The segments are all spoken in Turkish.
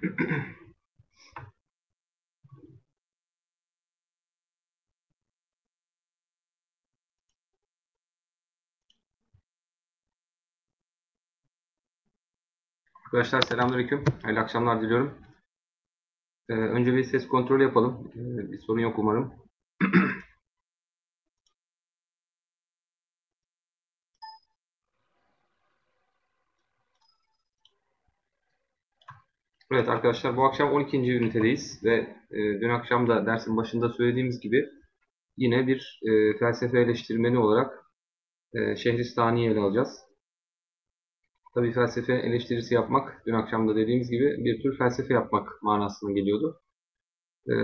Arkadaşlar selamünaleyküm. Hayırlı akşamlar diliyorum. Ee, önce bir ses kontrolü yapalım. Ee, bir sorun yok umarım. Evet arkadaşlar bu akşam 12. ünitedeyiz ve e, dün akşam da dersin başında söylediğimiz gibi yine bir e, felsefe eleştirmeni olarak e, Şehristani'yi ele alacağız. Tabii felsefe eleştirisi yapmak, dün akşam da dediğimiz gibi bir tür felsefe yapmak manasına geliyordu. E,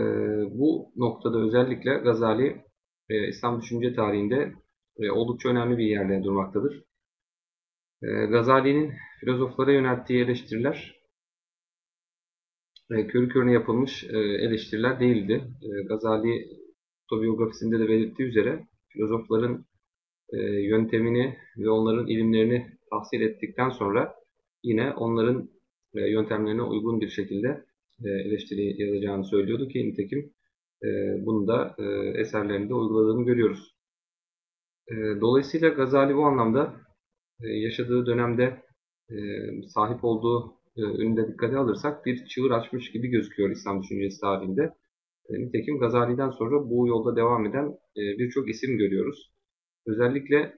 bu noktada özellikle Gazali e, İslam düşünce tarihinde e, oldukça önemli bir yerde durmaktadır. E, Gazali'nin filozoflara yönelttiği eleştiriler e, körü körüne yapılmış e, eleştiriler değildi. E, Gazali otobiyografisinde de belirttiği üzere filozofların e, yöntemini ve onların ilimlerini tahsil ettikten sonra yine onların yöntemlerine uygun bir şekilde e, eleştiri yazacağını söylüyordu ki nitekim bunu da eserlerinde uyguladığını görüyoruz. Dolayısıyla Gazali bu anlamda yaşadığı dönemde sahip olduğu e, ünde dikkate alırsak bir çığır açmış gibi gözüküyor İslam düşüncesi tarihinde. E, nitekim Gazali'den sonra bu yolda devam eden e, birçok isim görüyoruz. Özellikle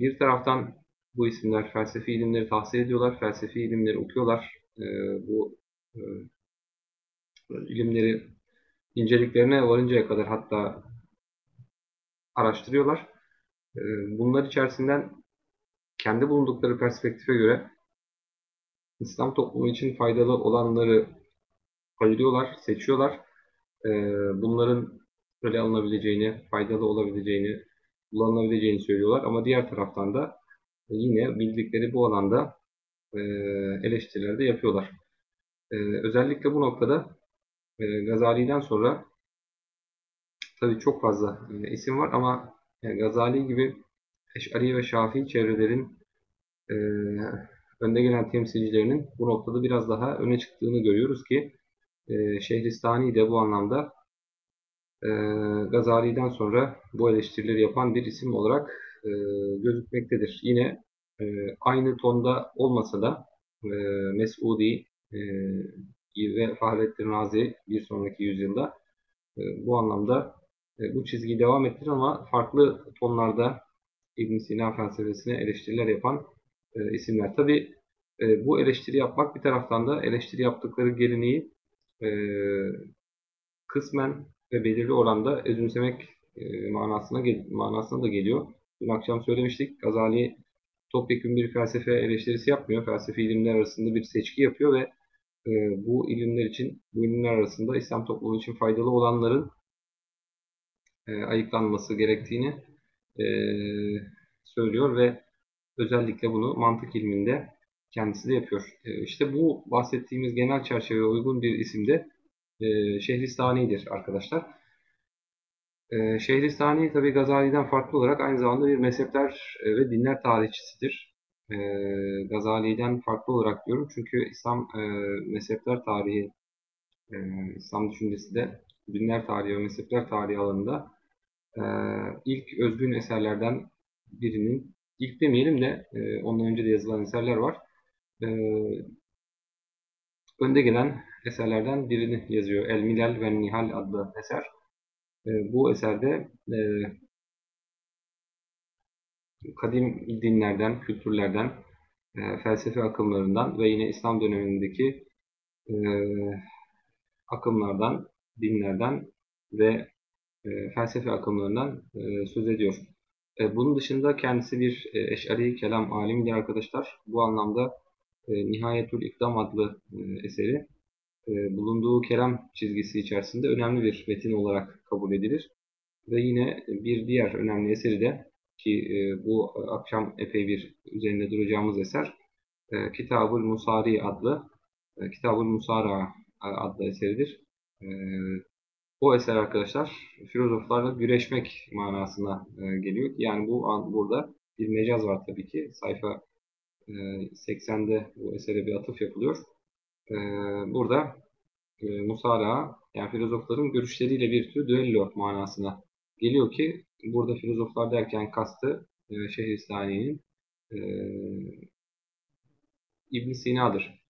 bir taraftan bu isimler felsefi ilimleri tahsil ediyorlar, felsefi ilimleri okuyorlar. Bu ilimleri inceliklerine varıncaya kadar hatta araştırıyorlar. Bunlar içerisinden kendi bulundukları perspektife göre İslam toplumu için faydalı olanları ayırıyorlar, seçiyorlar. Ee, bunların öyle alınabileceğini, faydalı olabileceğini, kullanılabileceğini söylüyorlar. Ama diğer taraftan da yine bildikleri bu alanda e, eleştiriler de yapıyorlar. Ee, özellikle bu noktada e, Gazali'den sonra tabii çok fazla e, isim var ama Gazali gibi Eş'ari ve Şafii çevrelerin önde gelen temsilcilerinin bu noktada biraz daha öne çıktığını görüyoruz ki e, Şehristani de bu anlamda e, Gazali'den sonra bu eleştirileri yapan bir isim olarak e, gözükmektedir. Yine e, aynı tonda olmasa da e, Mesudi e, ve Fahrettin Razi bir sonraki yüzyılda e, bu anlamda e, bu çizgiyi devam ettirir ama farklı tonlarda İbn Sina felsefesine eleştiriler yapan e, isimler. Tabi e, bu eleştiri yapmak bir taraftan da eleştiri yaptıkları geleneği e, kısmen ve belirli oranda özümsemek e, manasına, manasına da geliyor. Dün akşam söylemiştik. Gazali topyekun bir felsefe eleştirisi yapmıyor. Felsefi ilimler arasında bir seçki yapıyor ve e, bu ilimler için, bu ilimler arasında İslam toplumu için faydalı olanların e, ayıklanması gerektiğini e, söylüyor ve özellikle bunu mantık ilminde kendisi de yapıyor. E, işte bu bahsettiğimiz genel çerçeveye uygun bir isim de e, Şehristani'dir arkadaşlar. E, Şehristani tabi Gazali'den farklı olarak aynı zamanda bir mezhepler ve dinler tarihçisidir. Gazali'den farklı olarak diyorum çünkü İslam mezhepler tarihi, İslam düşüncesi de dinler tarihi ve mezhepler tarihi alanında ilk özgün eserlerden birinin, ilk demeyelim de e, ondan önce de yazılan eserler var e, önde gelen eserlerden birini yazıyor. El Milal ve Nihal adlı eser. E, bu eserde e, kadim dinlerden, kültürlerden, e, felsefe akımlarından ve yine İslam dönemindeki e, akımlardan, dinlerden ve e, felsefe akımlarından e, söz ediyor. E, bunun dışında kendisi bir e, eşari kelam alimidir arkadaşlar. Bu anlamda e, Nihayetül İkdam adlı e, eseri e, bulunduğu kelam çizgisi içerisinde önemli bir metin olarak kabul edilir. Ve yine bir diğer önemli eseri de ki bu akşam epey bir üzerinde duracağımız eser Kitabul Musari adlı Kitabul Musara adlı eseridir. O eser arkadaşlar filozoflarla güreşmek manasına geliyor. Yani bu an burada bir mecaz var tabii ki. Sayfa 80'de ee, bu esere bir atıf yapılıyor. e, burada e, musara yani filozofların görüşleriyle bir tür düello manasına geliyor ki burada filozoflar derken kastı e, Şehristani'nin e, ibn Sina'dır.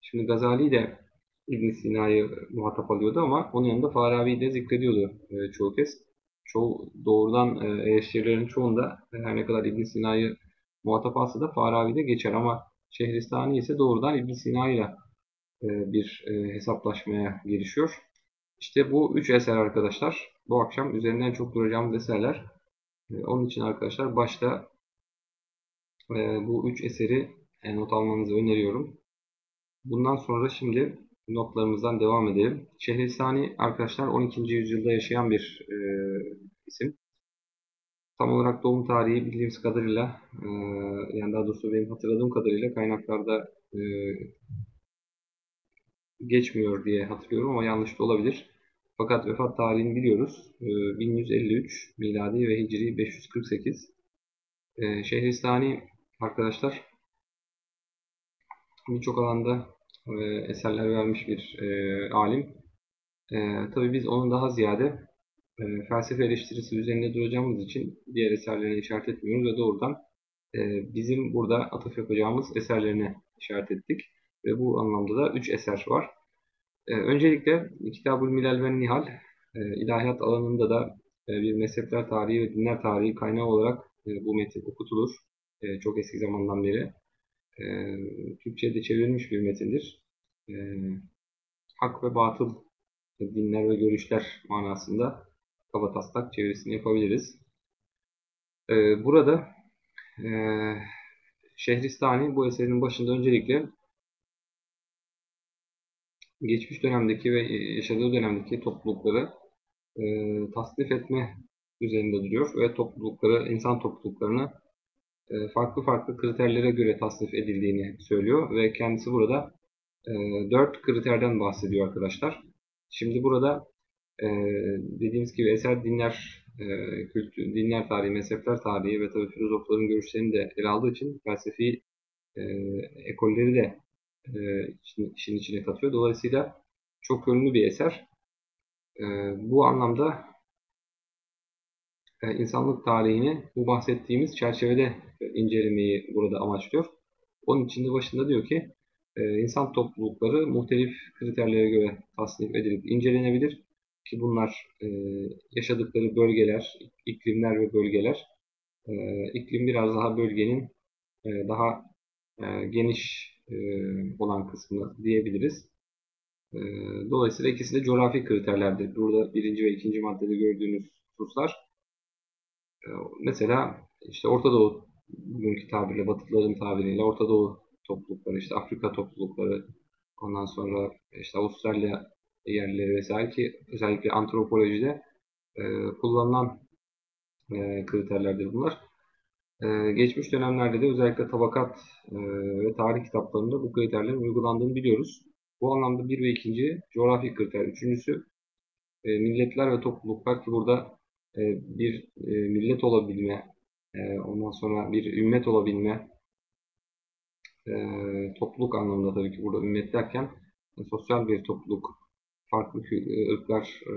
Şimdi Gazali de ibn Sina'yı muhatap alıyordu ama onun yanında Farabi'yi de zikrediyordu e, çoğu kez. Çoğu doğrudan e, eleştirilerin çoğunda her ne kadar ibn Sina'yı muhatap alsa da Farabi de geçer ama Şehristani ise doğrudan ibn Sina ile e, bir e, hesaplaşmaya girişiyor. İşte bu üç eser arkadaşlar. Bu akşam üzerinden çok duracağımız eserler. E, onun için arkadaşlar başta bu üç eseri not almanızı öneriyorum. Bundan sonra şimdi notlarımızdan devam edelim. Şehrisani arkadaşlar 12. yüzyılda yaşayan bir e, isim. Tam olarak doğum tarihi bildiğimiz kadarıyla e, yani daha doğrusu benim hatırladığım kadarıyla kaynaklarda e, geçmiyor diye hatırlıyorum ama yanlış da olabilir. Fakat vefat tarihini biliyoruz. E, 1153 miladi ve hicri 548. E, Şehristani arkadaşlar birçok alanda e, eserler vermiş bir e, alim. E, tabii biz onun daha ziyade e, felsefe eleştirisi üzerinde duracağımız için diğer eserlerine işaret etmiyoruz ve doğrudan e, bizim burada atıf yapacağımız eserlerine işaret ettik. Ve bu anlamda da 3 eser var. E, öncelikle Kitab-ül Milal ve Nihal e, ilahiyat alanında da e, bir mezhepler tarihi ve dinler tarihi kaynağı olarak e, bu metin okutulur. E, çok eski zamandan beri. E, Türkçe'de çevrilmiş bir metindir. E, hak ve batıl dinler ve görüşler manasında kabataslak çevirisini yapabiliriz. E, burada e, Şehristani bu eserin başında öncelikle geçmiş dönemdeki ve yaşadığı dönemdeki toplulukları e, tasnif etme üzerinde duruyor ve toplulukları, insan topluluklarını e, farklı farklı kriterlere göre tasnif edildiğini söylüyor ve kendisi burada e, 4 kriterden bahsediyor arkadaşlar. Şimdi burada e, dediğimiz gibi eser dinler, e, kültür, dinler tarihi, mezhepler tarihi ve tabii filozofların görüşlerini de ele aldığı için felsefi e, ekolleri de e, işin, içine katıyor. Dolayısıyla çok yönlü bir eser. E, bu anlamda e, insanlık tarihini bu bahsettiğimiz çerçevede incelemeyi burada amaçlıyor. Onun içinde başında diyor ki e, insan toplulukları muhtelif kriterlere göre tasnif edilip incelenebilir ki bunlar e, yaşadıkları bölgeler, iklimler ve bölgeler. E, iklim biraz daha bölgenin e, daha e, geniş e, olan kısmı diyebiliriz. E, dolayısıyla ikisi de coğrafi kriterlerdir. Burada birinci ve ikinci maddede gördüğünüz hususlar. E, mesela işte Orta Doğu bugünkü tabirle, Batılıların tabiriyle Orta Doğu toplulukları, işte Afrika toplulukları, ondan sonra işte Avustralya yerleri vesaire ki özellikle antropolojide e, kullanılan e, kriterlerdir bunlar. E, geçmiş dönemlerde de özellikle tabakat e, ve tarih kitaplarında bu kriterlerin uygulandığını biliyoruz. Bu anlamda bir ve ikinci coğrafi kriter. Üçüncüsü e, milletler ve topluluklar ki burada e, bir e, millet olabilme, e, ondan sonra bir ümmet olabilme, e, topluluk anlamında tabii ki burada ümmet derken e, sosyal bir topluluk farklı e, ırklar, e,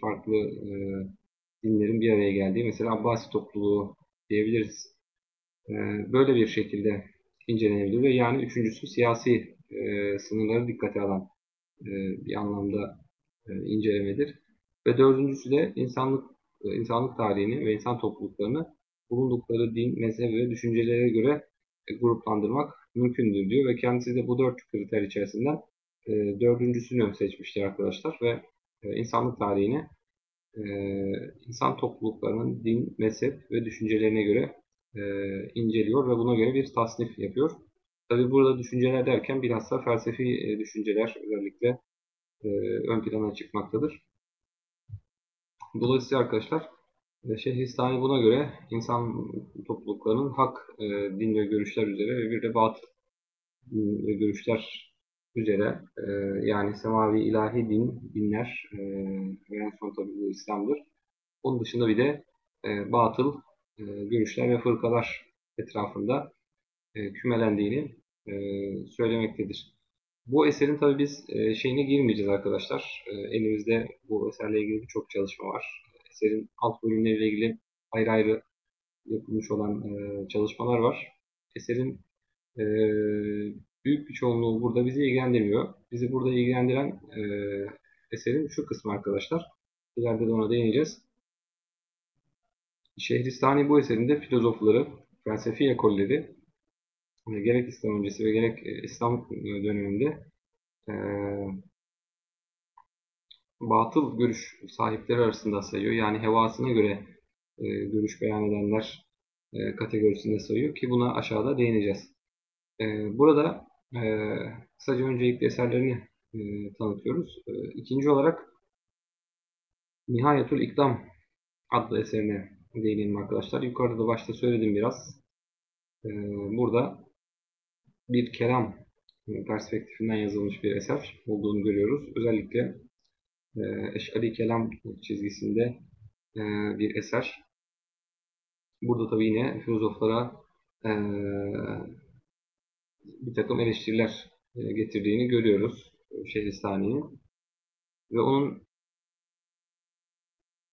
farklı e, dinlerin bir araya geldiği mesela Abbasi topluluğu diyebiliriz. Böyle bir şekilde incelenebilir ve yani üçüncüsü siyasi sınırları dikkate alan bir anlamda incelemedir. Ve dördüncüsü de insanlık insanlık tarihini ve insan topluluklarını bulundukları din, mezhep ve düşüncelere göre gruplandırmak mümkündür diyor ve kendisi de bu dört kriter içerisinden e, dördüncüsünü seçmiştir arkadaşlar ve e, insanlık tarihini e, insan topluluklarının din, mezhep ve düşüncelerine göre e, inceliyor ve buna göre bir tasnif yapıyor. Tabi burada düşünceler derken bilhassa felsefi e, düşünceler özellikle e, ön plana çıkmaktadır. Dolayısıyla arkadaşlar e, Şehristani buna göre insan topluluklarının hak e, din ve görüşler üzere ve bir de batıl ve görüşler üzere e, yani semavi ilahi din, dinler e, ve en son tabi bu İslam'dır. Onun dışında bir de e, batıl e, görüşler ve fırkalar etrafında e, kümelendiğini e, söylemektedir. Bu eserin tabi biz e, şeyine girmeyeceğiz arkadaşlar. E, elimizde bu eserle ilgili birçok çalışma var. Eserin alt bölümleriyle ilgili ayrı ayrı yapılmış olan e, çalışmalar var. Eserin e, büyük bir çoğunluğu burada bizi ilgilendirmiyor. Bizi burada ilgilendiren eserin şu kısmı arkadaşlar. İleride de ona değineceğiz. Şehristani bu eserinde filozofları, felsefi ekolleri gerek İslam öncesi ve gerek e, İslam döneminde e, batıl görüş sahipleri arasında sayıyor. Yani hevasına göre e, görüş beyan edenler e, kategorisinde sayıyor ki buna aşağıda değineceğiz. E, burada e, kısaca öncelikle eserlerini e, tanıtıyoruz. E, ikinci olarak Nihayetul İkdam adlı eserine değinelim arkadaşlar. Yukarıda da başta söyledim biraz. E, burada bir kelam perspektifinden yazılmış bir eser olduğunu görüyoruz. Özellikle e, Eşkali Kelam çizgisinde e, bir eser. Burada tabi yine filozoflara e, bir takım eleştiriler e, getirdiğini görüyoruz Şehristani'yi. Ve onun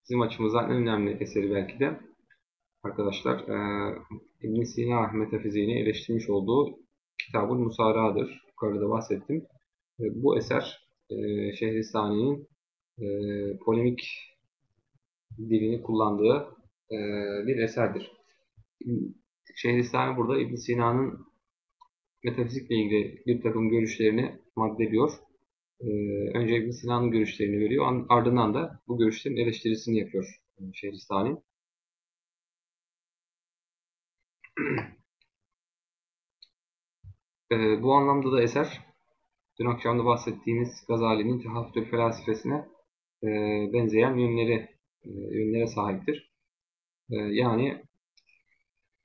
bizim açımızdan en önemli eseri belki de arkadaşlar e, ibn Sina metafiziğini eleştirmiş olduğu Kitabul Musara'dır. Yukarıda bahsettim. E, bu eser e, Şehristani'nin e, polemik dilini kullandığı e, bir eserdir. Şehristani burada ibn Sina'nın metafizikle ilgili bir takım görüşlerini maddeliyor. Önce ibn Sina'nın görüşlerini veriyor. Ardından da bu görüşlerin eleştirisini yapıyor Şehristani. Ee, bu anlamda da eser dün akşam da bahsettiğimiz Gazali'nin Tehaftül felsefesine e, benzeyen yönleri e, yönlere sahiptir. E, yani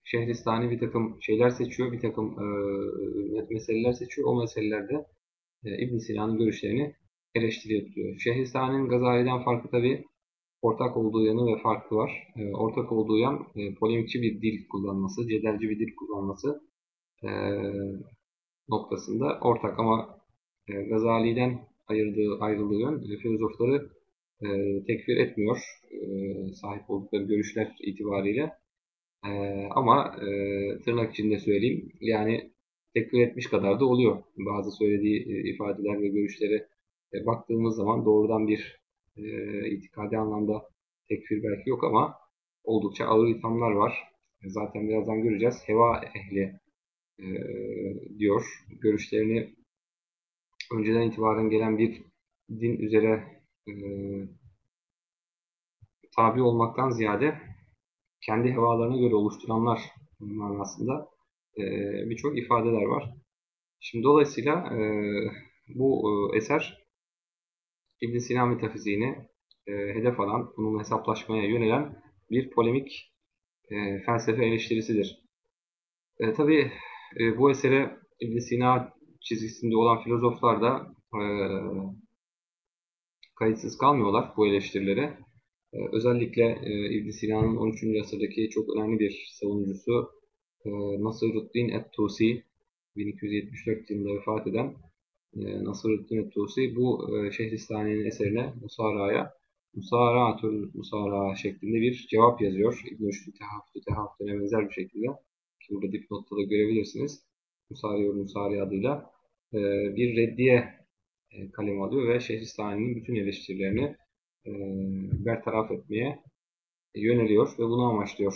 Şehristani bir takım şeyler seçiyor, bir takım e, meseleler seçiyor. O meselelerde e, ibn Sina'nın görüşlerini eleştiriyor. Şehristani'nin Gazali'den farkı tabi ortak olduğu yanı ve farkı var. E, ortak olduğu yan e, polemikçi bir dil kullanması, cedelci bir dil kullanması e, noktasında ortak ama e, Gazali'den ayırdığı, ayrıldığı yön e, filozofları e, tekfir etmiyor e, sahip oldukları görüşler itibariyle. E, ama e, tırnak içinde söyleyeyim yani tekfir etmiş kadar da oluyor. Bazı söylediği e, ifadeler ve görüşlere e, baktığımız zaman doğrudan bir e, itikadi anlamda tekfir belki yok ama oldukça ağır ithamlar var. E, zaten birazdan göreceğiz. Heva ehli e, diyor. Görüşlerini önceden itibaren gelen bir din üzere e, tabi olmaktan ziyade kendi hevalarına göre oluşturanlar manasında e, birçok ifadeler var. Şimdi dolayısıyla bu e, eser İbn Sina metafiziğini e, hedef alan, bunun hesaplaşmaya yönelen bir polemik felsefe eleştirisidir. E, Tabi e, bu esere ibn Sina çizgisinde olan filozoflar da e, kayıtsız kalmıyorlar bu eleştirilere. E, özellikle e, ibn Sina'nın 13. asırdaki çok önemli bir savunucusu e, Nasruddin et-Tusi 1274 yılında vefat eden e, Nasruddin et-Tusi bu e, Şehristani'nin eserine Musara'ya Musara'atül Musara şeklinde bir cevap yazıyor. İbn-i Tehaftü Tehaftü'ne benzer bir şekilde ki burada dipnotta da görebilirsiniz. Musari Musari adıyla e, bir reddiye e, kalem alıyor ve Şehristani'nin bütün eleştirilerini e, bertaraf etmeye yöneliyor ve bunu amaçlıyor.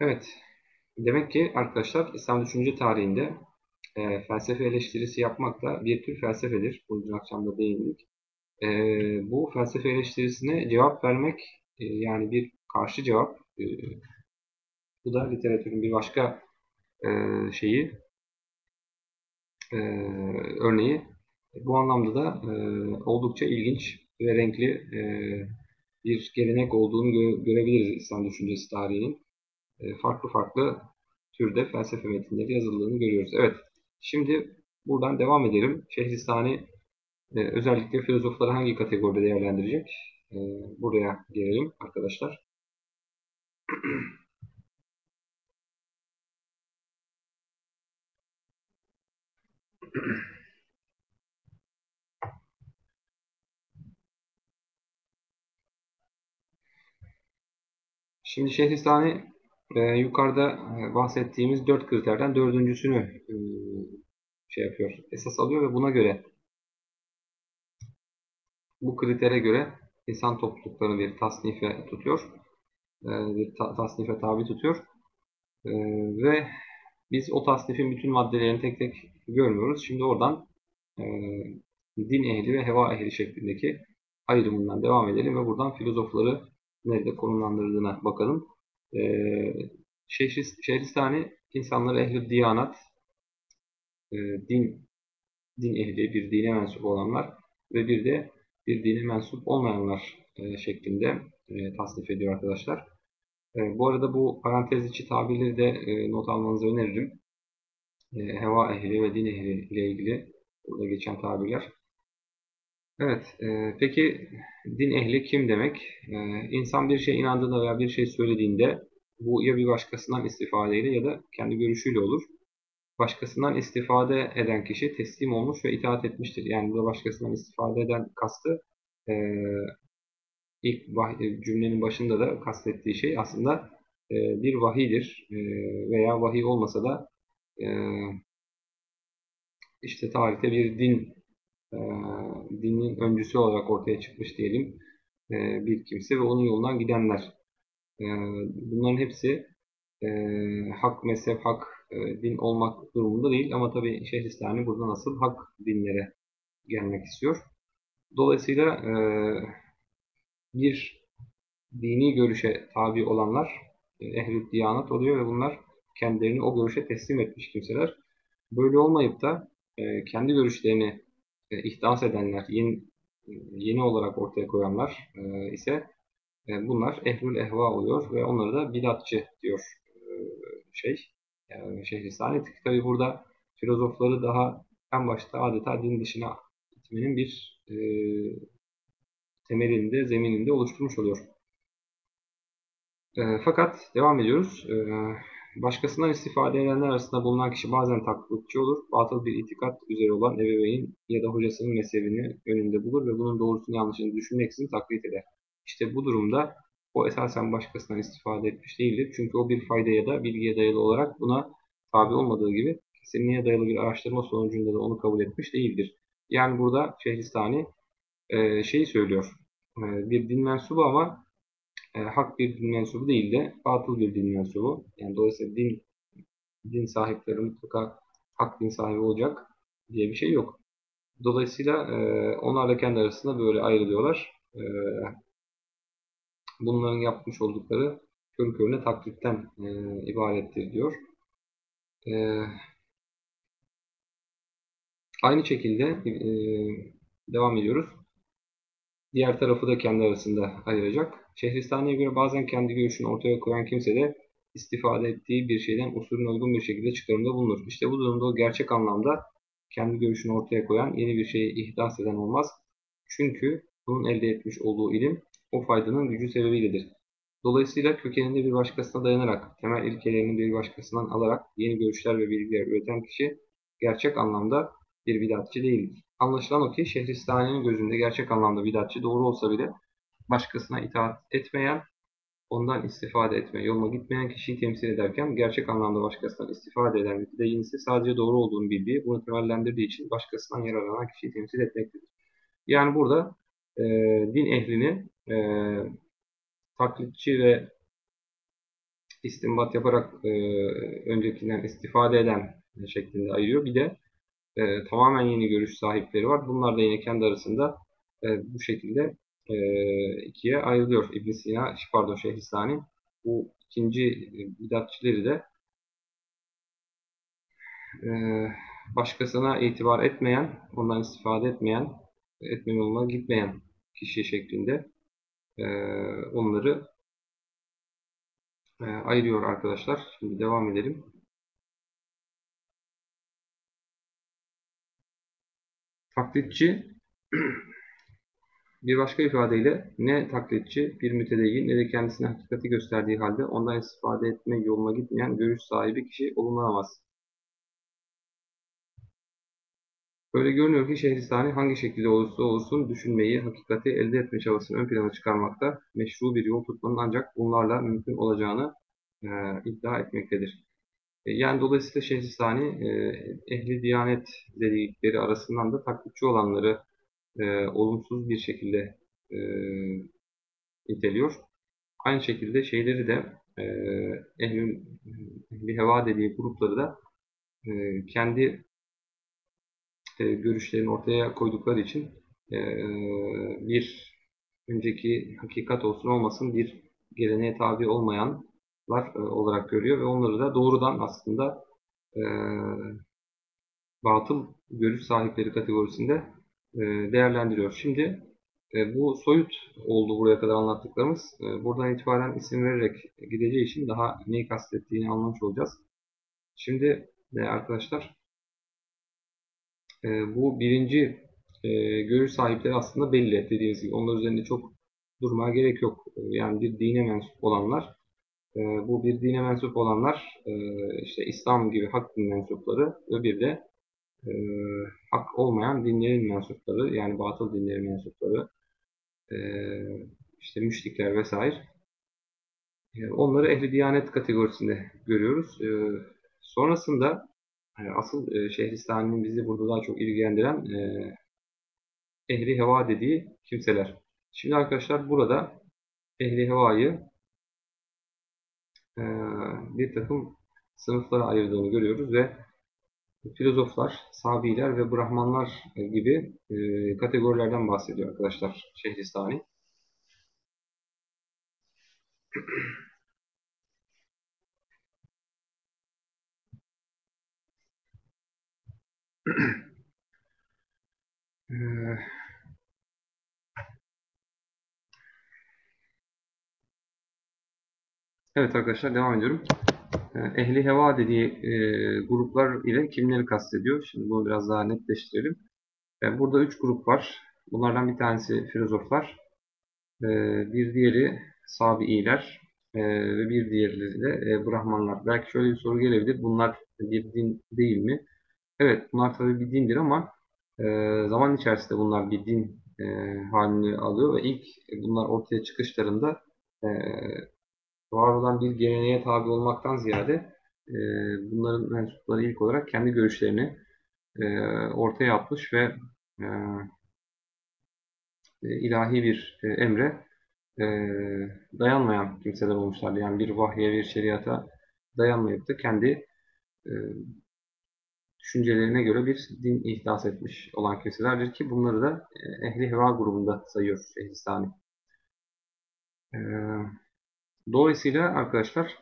Evet, demek ki arkadaşlar İslam düşünce tarihinde e, felsefe eleştirisi yapmak da bir tür felsefedir. Bugün akşam da değindik. E, bu felsefe eleştirisine cevap vermek e, yani bir karşı cevap e, bu da literatürün bir başka e, şeyi e, örneği. Bu anlamda da e, oldukça ilginç ve renkli e, bir gelenek olduğunu gö görebiliriz İslam düşüncesi tarihinin. E, farklı farklı türde felsefe metinleri yazıldığını görüyoruz. Evet, şimdi buradan devam edelim. Şehristani e, özellikle filozofları hangi kategoride değerlendirecek? E, buraya gelelim arkadaşlar. Şimdi Şehristani e, yukarıda e, bahsettiğimiz dört kriterden dördüncüsünü e, şey yapıyor, esas alıyor ve buna göre bu kritere göre insan topluluklarını bir tasnife tutuyor. E, bir ta tasnife tabi tutuyor. E, ve biz o tasnifin bütün maddelerini tek tek görmüyoruz. Şimdi oradan e, din ehli ve heva ehli şeklindeki ayrımından devam edelim ve buradan filozofları nerede konumlandırdığına bakalım. E, Şehristani insanları ehli diyanat, e, din din ehli, bir dine mensup olanlar ve bir de bir dine mensup olmayanlar e, şeklinde e, tasnif ediyor arkadaşlar. E, bu arada bu parantez içi tabirleri de e, not almanızı öneririm. E, heva ehli ve din ehli ile ilgili burada geçen tabirler. Evet, e, peki din ehli kim demek? E, insan bir şey inandığında veya bir şey söylediğinde bu ya bir başkasından istifadeyle ya da kendi görüşüyle olur. Başkasından istifade eden kişi teslim olmuş ve itaat etmiştir. Yani burada başkasından istifade eden kastı e, ilk cümlenin başında da kastettiği şey aslında e, bir vahidir e, veya vahiy olmasa da e, işte tarihte bir din dinin öncüsü olarak ortaya çıkmış diyelim bir kimse ve onun yolundan gidenler. Bunların hepsi hak mezhep, hak din olmak durumunda değil ama tabi Şehristani burada nasıl hak dinlere gelmek istiyor. Dolayısıyla bir dini görüşe tabi olanlar e, ehl diyanat oluyor ve bunlar kendilerini o görüşe teslim etmiş kimseler. Böyle olmayıp da e, kendi görüşlerini e, ihdas edenler, yeni, yeni olarak ortaya koyanlar e, ise e, bunlar ehlül ehva oluyor ve onları da bidatçı diyor e, şey yani Şehristani. Tabi burada filozofları daha en başta adeta din dışına itmenin bir e, temelinde, zemininde oluşturmuş oluyor. E, fakat devam ediyoruz. E, başkasından istifade edenler arasında bulunan kişi bazen taklitçi olur. Batıl bir itikat üzere olan ebeveyn ya da hocasının mezhebini önünde bulur ve bunun doğrusunu yanlışını düşünmeksizin taklit eder. İşte bu durumda o esasen başkasından istifade etmiş değildir. Çünkü o bir fayda ya da bilgiye dayalı olarak buna tabi olmadığı gibi kesinliğe dayalı bir araştırma sonucunda da onu kabul etmiş değildir. Yani burada Şehristani şeyi söylüyor. Bir din mensubu ama e, hak bir din mensubu değil de batıl bir din mensubu. Yani dolayısıyla din din sahipleri mutlaka hak din sahibi olacak diye bir şey yok. Dolayısıyla e, onlarla kendi arasında böyle ayrılıyorlar. E, bunların yapmış oldukları körü körüne taklitten e, ibarettir diyor. E, aynı şekilde e, devam ediyoruz. Diğer tarafı da kendi arasında ayıracak. Şehristani'ye göre bazen kendi görüşünü ortaya koyan kimse de istifade ettiği bir şeyden usulüne uygun bir şekilde çıkarımda bulunur. İşte bu durumda o gerçek anlamda kendi görüşünü ortaya koyan yeni bir şeyi ihdas eden olmaz. Çünkü bunun elde etmiş olduğu ilim o faydanın gücü sebebiyledir. Dolayısıyla kökeninde bir başkasına dayanarak, temel ilkelerini bir başkasından alarak yeni görüşler ve bilgiler üreten kişi gerçek anlamda bir bidatçı değildir. Anlaşılan o ki Şehristani'nin gözünde gerçek anlamda bidatçı doğru olsa bile başkasına itaat etmeyen, ondan istifade etme yoluna gitmeyen kişiyi temsil ederken gerçek anlamda başkasından istifade eden mütedeyyinisi sadece doğru olduğunu bildiği, bunu temellendirdiği için başkasından yararlanan kişiyi temsil etmektedir. Yani burada e, din ehlini e, taklitçi ve istinbat yaparak e, öncekinden istifade eden şeklinde ayırıyor. Bir de e, tamamen yeni görüş sahipleri var. Bunlar da yine kendi arasında e, bu şekilde e, ikiye ayrılıyor. İbn Sina, pardon Şehristani bu ikinci bidatçileri de e, başkasına itibar etmeyen, ondan istifade etmeyen, etme yoluna gitmeyen kişi şeklinde e, onları e, ayırıyor arkadaşlar. Şimdi devam edelim. Taklitçi bir başka ifadeyle ne taklitçi bir mütedeyyin ne de kendisine hakikati gösterdiği halde ondan istifade etme yoluna gitmeyen görüş sahibi kişi olunamaz. Öyle görünüyor ki Şehristani hangi şekilde olursa olsun düşünmeyi, hakikati elde etme çabasını ön plana çıkarmakta, meşru bir yol tutmanın ancak bunlarla mümkün olacağını e, iddia etmektedir. E, yani dolayısıyla Şehristani e, ehli diyanet dedikleri arasından da taklitçi olanları e, olumsuz bir şekilde e, niteliyor. Aynı şekilde şeyleri de e, ehli, ehli heva dediği grupları da e, kendi e, görüşlerini ortaya koydukları için e, bir önceki hakikat olsun olmasın bir geleneğe tabi olmayanlar e, olarak görüyor ve onları da doğrudan aslında e, batıl görüş sahipleri kategorisinde e, değerlendiriyor. Şimdi e, bu soyut oldu buraya kadar anlattıklarımız. E, buradan itibaren isim vererek gideceği için daha neyi kastettiğini anlamış olacağız. Şimdi e, arkadaşlar e, bu birinci e, görüş sahipleri aslında belli dediğiniz gibi. Onlar üzerinde çok durmaya gerek yok. E, yani bir dine mensup olanlar e, bu bir dine mensup olanlar e, işte İslam gibi hak din mensupları ve de e, hak olmayan dinlerin mensupları yani batıl dinlerin mensupları e, işte müşrikler vesaire e, onları ehli diyanet kategorisinde görüyoruz. E, sonrasında e, asıl e, Şehristani'nin bizi burada daha çok ilgilendiren e, ehli heva dediği kimseler. Şimdi arkadaşlar burada ehli hevayı e, bir takım sınıflara ayırdığını görüyoruz ve filozoflar, sabiler ve brahmanlar gibi e, kategorilerden bahsediyor arkadaşlar Şehristani. Evet arkadaşlar devam ediyorum. Ehli heva dediği e, gruplar ile kimleri kastediyor? Şimdi bunu biraz daha netleştirelim. E, burada üç grup var. Bunlardan bir tanesi filozoflar, e, bir diğeri sabiiler e, ve bir diğerleri de brahmanlar. Belki şöyle bir soru gelebilir. Bunlar bir din değil mi? Evet bunlar tabii bir dindir ama e, zaman içerisinde bunlar bir din halini alıyor ve ilk bunlar ortaya çıkışlarında var olan bir geleneğe tabi olmaktan ziyade e, bunların mensupları ilk olarak kendi görüşlerini e, ortaya atmış ve e, e ilahi bir e, emre e, dayanmayan kimseler olmuşlardı. Yani bir vahye, bir şeriata dayanmayıp da kendi e, düşüncelerine göre bir din ihdas etmiş olan kimselerdir ki bunları da e, ehli heva grubunda sayıyor Şehristani. E, dolayısıyla arkadaşlar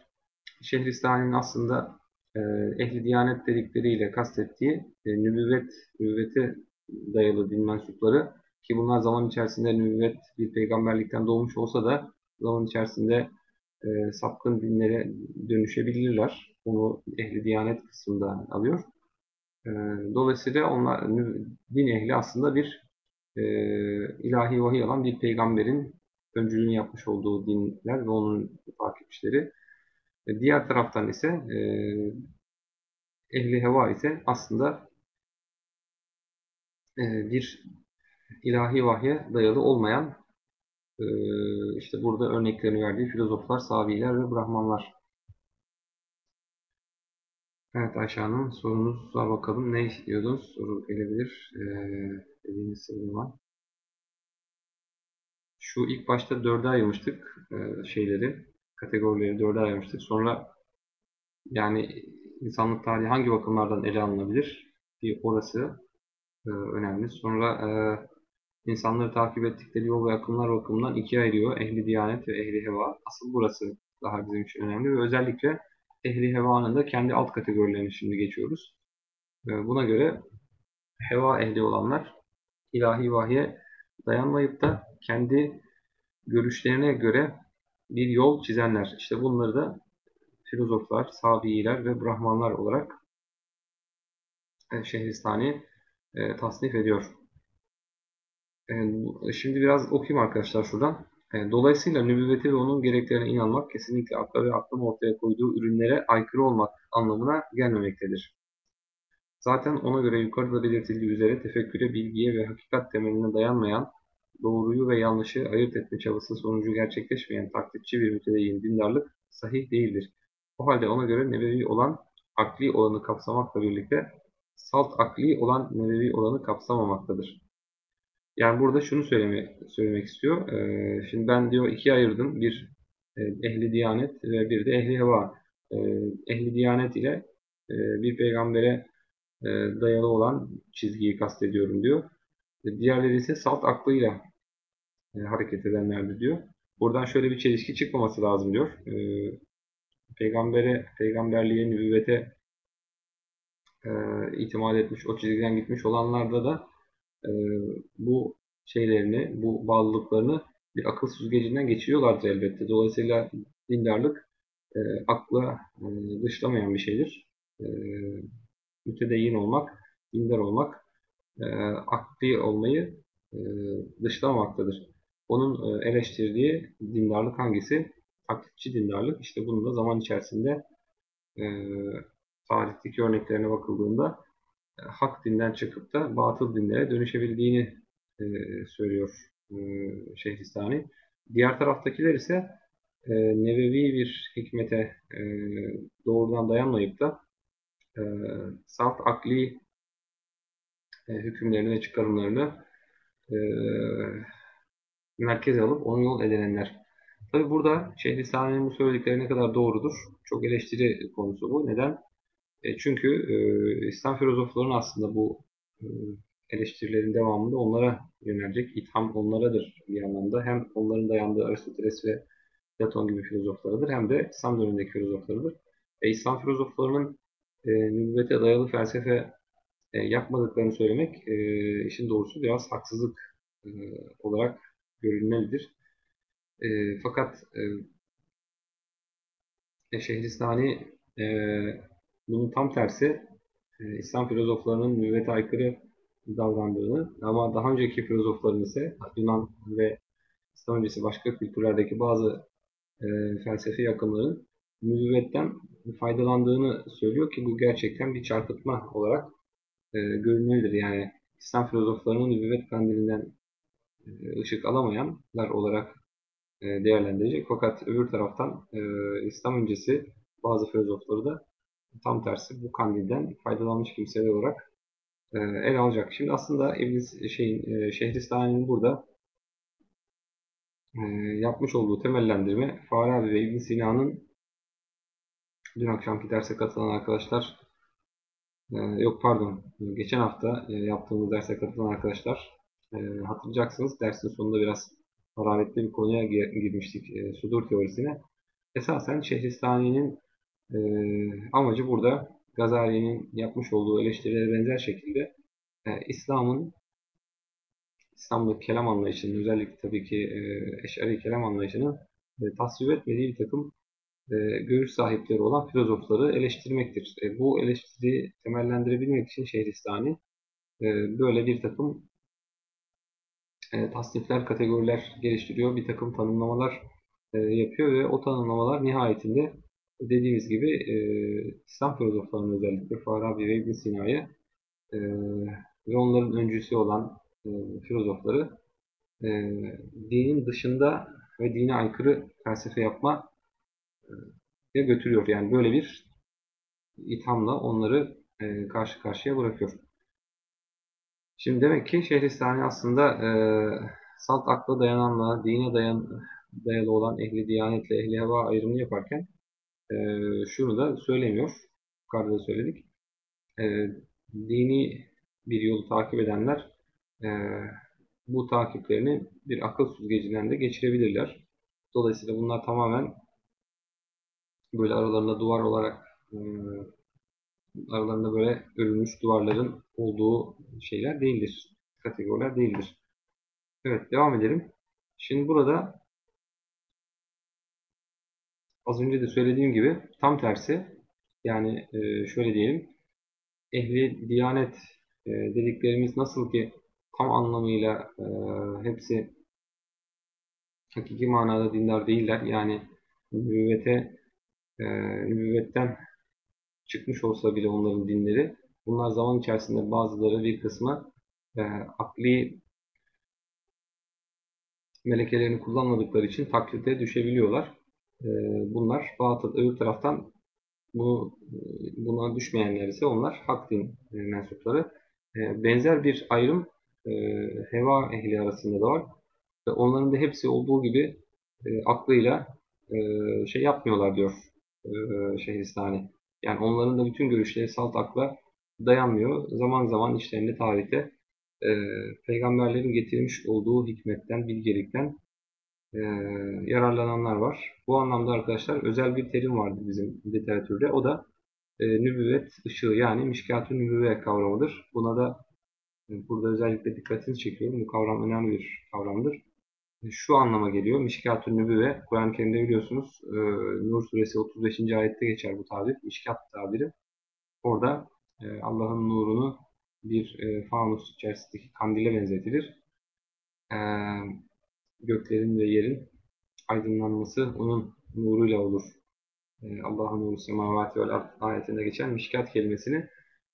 Şehristani'nin aslında e, ehli diyanet dedikleriyle kastettiği e, nübüvvet, nübüvvete dayalı din mensupları ki bunlar zaman içerisinde nübüvvet bir peygamberlikten doğmuş olsa da zaman içerisinde e, sapkın dinlere dönüşebilirler. Onu ehli diyanet kısmında alıyor. E, dolayısıyla onlar din ehli aslında bir e, ilahi vahiy alan bir peygamberin öncülüğünü yapmış olduğu dinler ve onun takipçileri. E, diğer taraftan ise e, ehli heva ise aslında e, bir ilahi vahye dayalı olmayan e, işte burada örneklerini verdiği filozoflar, sabiler ve brahmanlar. Evet Ayşe Hanım sorunuza bakalım. Ne istiyordunuz? Soru gelebilir. Ee, dediğiniz soru var. Şu ilk başta dörde ayırmıştık e, şeyleri, kategorileri dörde ayırmıştık. Sonra yani insanlık tarihi hangi bakımlardan ele alınabilir? Bir orası e, önemli. Sonra e, insanları takip ettikleri yol ve akımlar bakımından ikiye ayırıyor. Ehli diyanet ve ehli heva. Asıl burası daha bizim için önemli ve özellikle ehli hevanın da kendi alt kategorilerini şimdi geçiyoruz. Ee, buna göre heva ehli olanlar ilahi vahye dayanmayıp da kendi görüşlerine göre bir yol çizenler. İşte bunları da filozoflar, sabiiler ve brahmanlar olarak e, Şehristani e, tasnif ediyor. E, şimdi biraz okuyayım arkadaşlar şuradan. E, dolayısıyla nübüvvete ve onun gereklerine inanmak kesinlikle akla ve aklın ortaya koyduğu ürünlere aykırı olmak anlamına gelmemektedir. Zaten ona göre yukarıda belirtildiği üzere tefekküre, bilgiye ve hakikat temeline dayanmayan, doğruyu ve yanlışı ayırt etme çabası sonucu gerçekleşmeyen taklitçi bir mütedeyyin dindarlık sahih değildir. O halde ona göre nebevi olan akli olanı kapsamakla birlikte salt akli olan nebevi olanı kapsamamaktadır. Yani burada şunu söyleme, söylemek istiyor. Ee, şimdi ben diyor ikiye ayırdım. Bir e, ehli diyanet ve bir de ehli heva. E, ehli diyanet ile e, bir peygambere e, dayalı olan çizgiyi kastediyorum diyor. E, diğerleri ise salt aklıyla e, hareket edenlerdir diyor. Buradan şöyle bir çelişki çıkmaması lazım diyor. E, peygambere, peygamberliğe, nübüvvete itimat etmiş, o çizgiden gitmiş olanlarda da bu şeylerini, bu bağlılıklarını bir akıl süzgecinden geçiriyorlardır elbette. Dolayısıyla dindarlık e, akla e, dışlamayan bir şeydir. E, mütedeyyin olmak, dindar olmak, e, akli olmayı e, dışlamamaktadır. Onun e, eleştirdiği dindarlık hangisi? Taklitçi dindarlık. İşte bunun da zaman içerisinde e, tarihteki örneklerine bakıldığında e, hak dinden çıkıp da batıl dinlere dönüşebildiğini e, söylüyor e, Şehristani. Diğer taraftakiler ise e, nebevi bir hikmete e, doğrudan dayanmayıp da e, salt akli e, hükümlerini ve çıkarımlarını e, merkeze alıp onu yol edinenler. Tabi burada Şehristani'nin bu söyledikleri ne kadar doğrudur? Çok eleştiri konusu bu. Neden? E, çünkü e, İslam filozoflarının aslında bu e, eleştirilerin devamında onlara yönelecek. İtham onlaradır bir anlamda. Hem onların dayandığı Aristoteles ve Platon gibi filozoflarıdır hem de İslam dönemindeki filozoflarıdır. E, İslam filozoflarının e, nübüvvete dayalı felsefe e, yapmadıklarını söylemek e, işin doğrusu biraz haksızlık e, olarak görülmelidir. E, fakat e, Şehristani e, bunun tam tersi e, İslam filozoflarının nübüvvete aykırı davrandığını ama daha önceki filozofların ise Yunan ve İslam öncesi başka kültürlerdeki bazı e, felsefi akımların nübüvvetten faydalandığını söylüyor ki bu gerçekten bir çarpıtma olarak e, görünmelidir. Yani İslam filozoflarının nübüvvet kandilinden e, ışık alamayanlar olarak e, değerlendirecek. Fakat öbür taraftan e, İslam öncesi bazı filozofları da tam tersi bu kandilden faydalanmış kimseler olarak e, ele alacak. Şimdi aslında İbn şeyin e, Şehristani'nin burada e, yapmış olduğu temellendirme Farabi ve İbn Sina'nın dün akşamki derse katılan arkadaşlar e, yok pardon geçen hafta e, yaptığımız derse katılan arkadaşlar e, hatırlayacaksınız dersin sonunda biraz hararetli bir konuya girmiştik e, sudur teorisine. Esasen Şehristani'nin e, amacı burada Gazali'nin yapmış olduğu eleştirilere benzer şekilde e, İslam'ın İslam'daki kelam anlayışının özellikle tabii ki e, eşari kelam anlayışının e, tasvip etmediği bir takım e, görüş sahipleri olan filozofları eleştirmektir. E, bu eleştiriyi temellendirebilmek için Şehristani e, böyle bir takım e, tasnifler, kategoriler geliştiriyor, bir takım tanımlamalar yapıyor ve o tanımlamalar nihayetinde dediğimiz gibi İslam filozoflarının özellikle Farabi ve ibn Sina'yı e, ve onların öncüsü olan filozofları dinin dışında ve dine aykırı felsefe yapma e, götürüyor. Yani böyle bir ithamla onları e, karşı karşıya bırakıyor. Şimdi demek ki Şehristani aslında e, salt akla dayananla, dine dayan, dayalı olan ehli diyanetle ehli heva ayrımını yaparken e, şunu da söylemiyor. Yukarıda söyledik. E, dini bir yolu takip edenler e, bu takiplerini bir akıl süzgecinden de geçirebilirler. Dolayısıyla bunlar tamamen böyle aralarında duvar olarak aralarında böyle örülmüş duvarların olduğu şeyler değildir. Kategoriler değildir. Evet devam edelim. Şimdi burada az önce de söylediğim gibi tam tersi yani şöyle diyelim ehli diyanet dediklerimiz nasıl ki tam anlamıyla hepsi hakiki manada dindar değiller. Yani nübüvvete e, nübüvvetten çıkmış olsa bile onların dinleri bunlar zaman içerisinde bazıları bir kısmı e, akli melekelerini kullanmadıkları için taklide düşebiliyorlar. E, bunlar batıl. Öbür taraftan bunu buna düşmeyenler ise onlar hak din e, mensupları. E, benzer bir ayrım e, heva ehli arasında da var. Ve onların da hepsi olduğu gibi e, aklıyla e, şey yapmıyorlar diyor e, Şehristani. Yani onların da bütün görüşleri salt akla dayanmıyor. Zaman zaman işlerinde tarihte e, peygamberlerin getirmiş olduğu hikmetten, bilgelikten e, yararlananlar var. Bu anlamda arkadaşlar özel bir terim vardı bizim literatürde. O da e, nübüvvet ışığı yani mişkat-ı nübüvve kavramıdır. Buna da e, burada özellikle dikkatinizi çekiyorum. Bu kavram önemli bir kavramdır. Şu anlama geliyor. Mişkat-ı nübüvve Kur'an-ı Kerim'de biliyorsunuz e, Nur suresi 35. ayette geçer bu tabir. Mişkat tabiri. Orada e, Allah'ın nurunu bir e, fanus içerisindeki kandile benzetilir. E, göklerin ve yerin aydınlanması onun nuruyla olur. E, Allah'ın nuru semavati vel ayetinde geçen mişkat kelimesini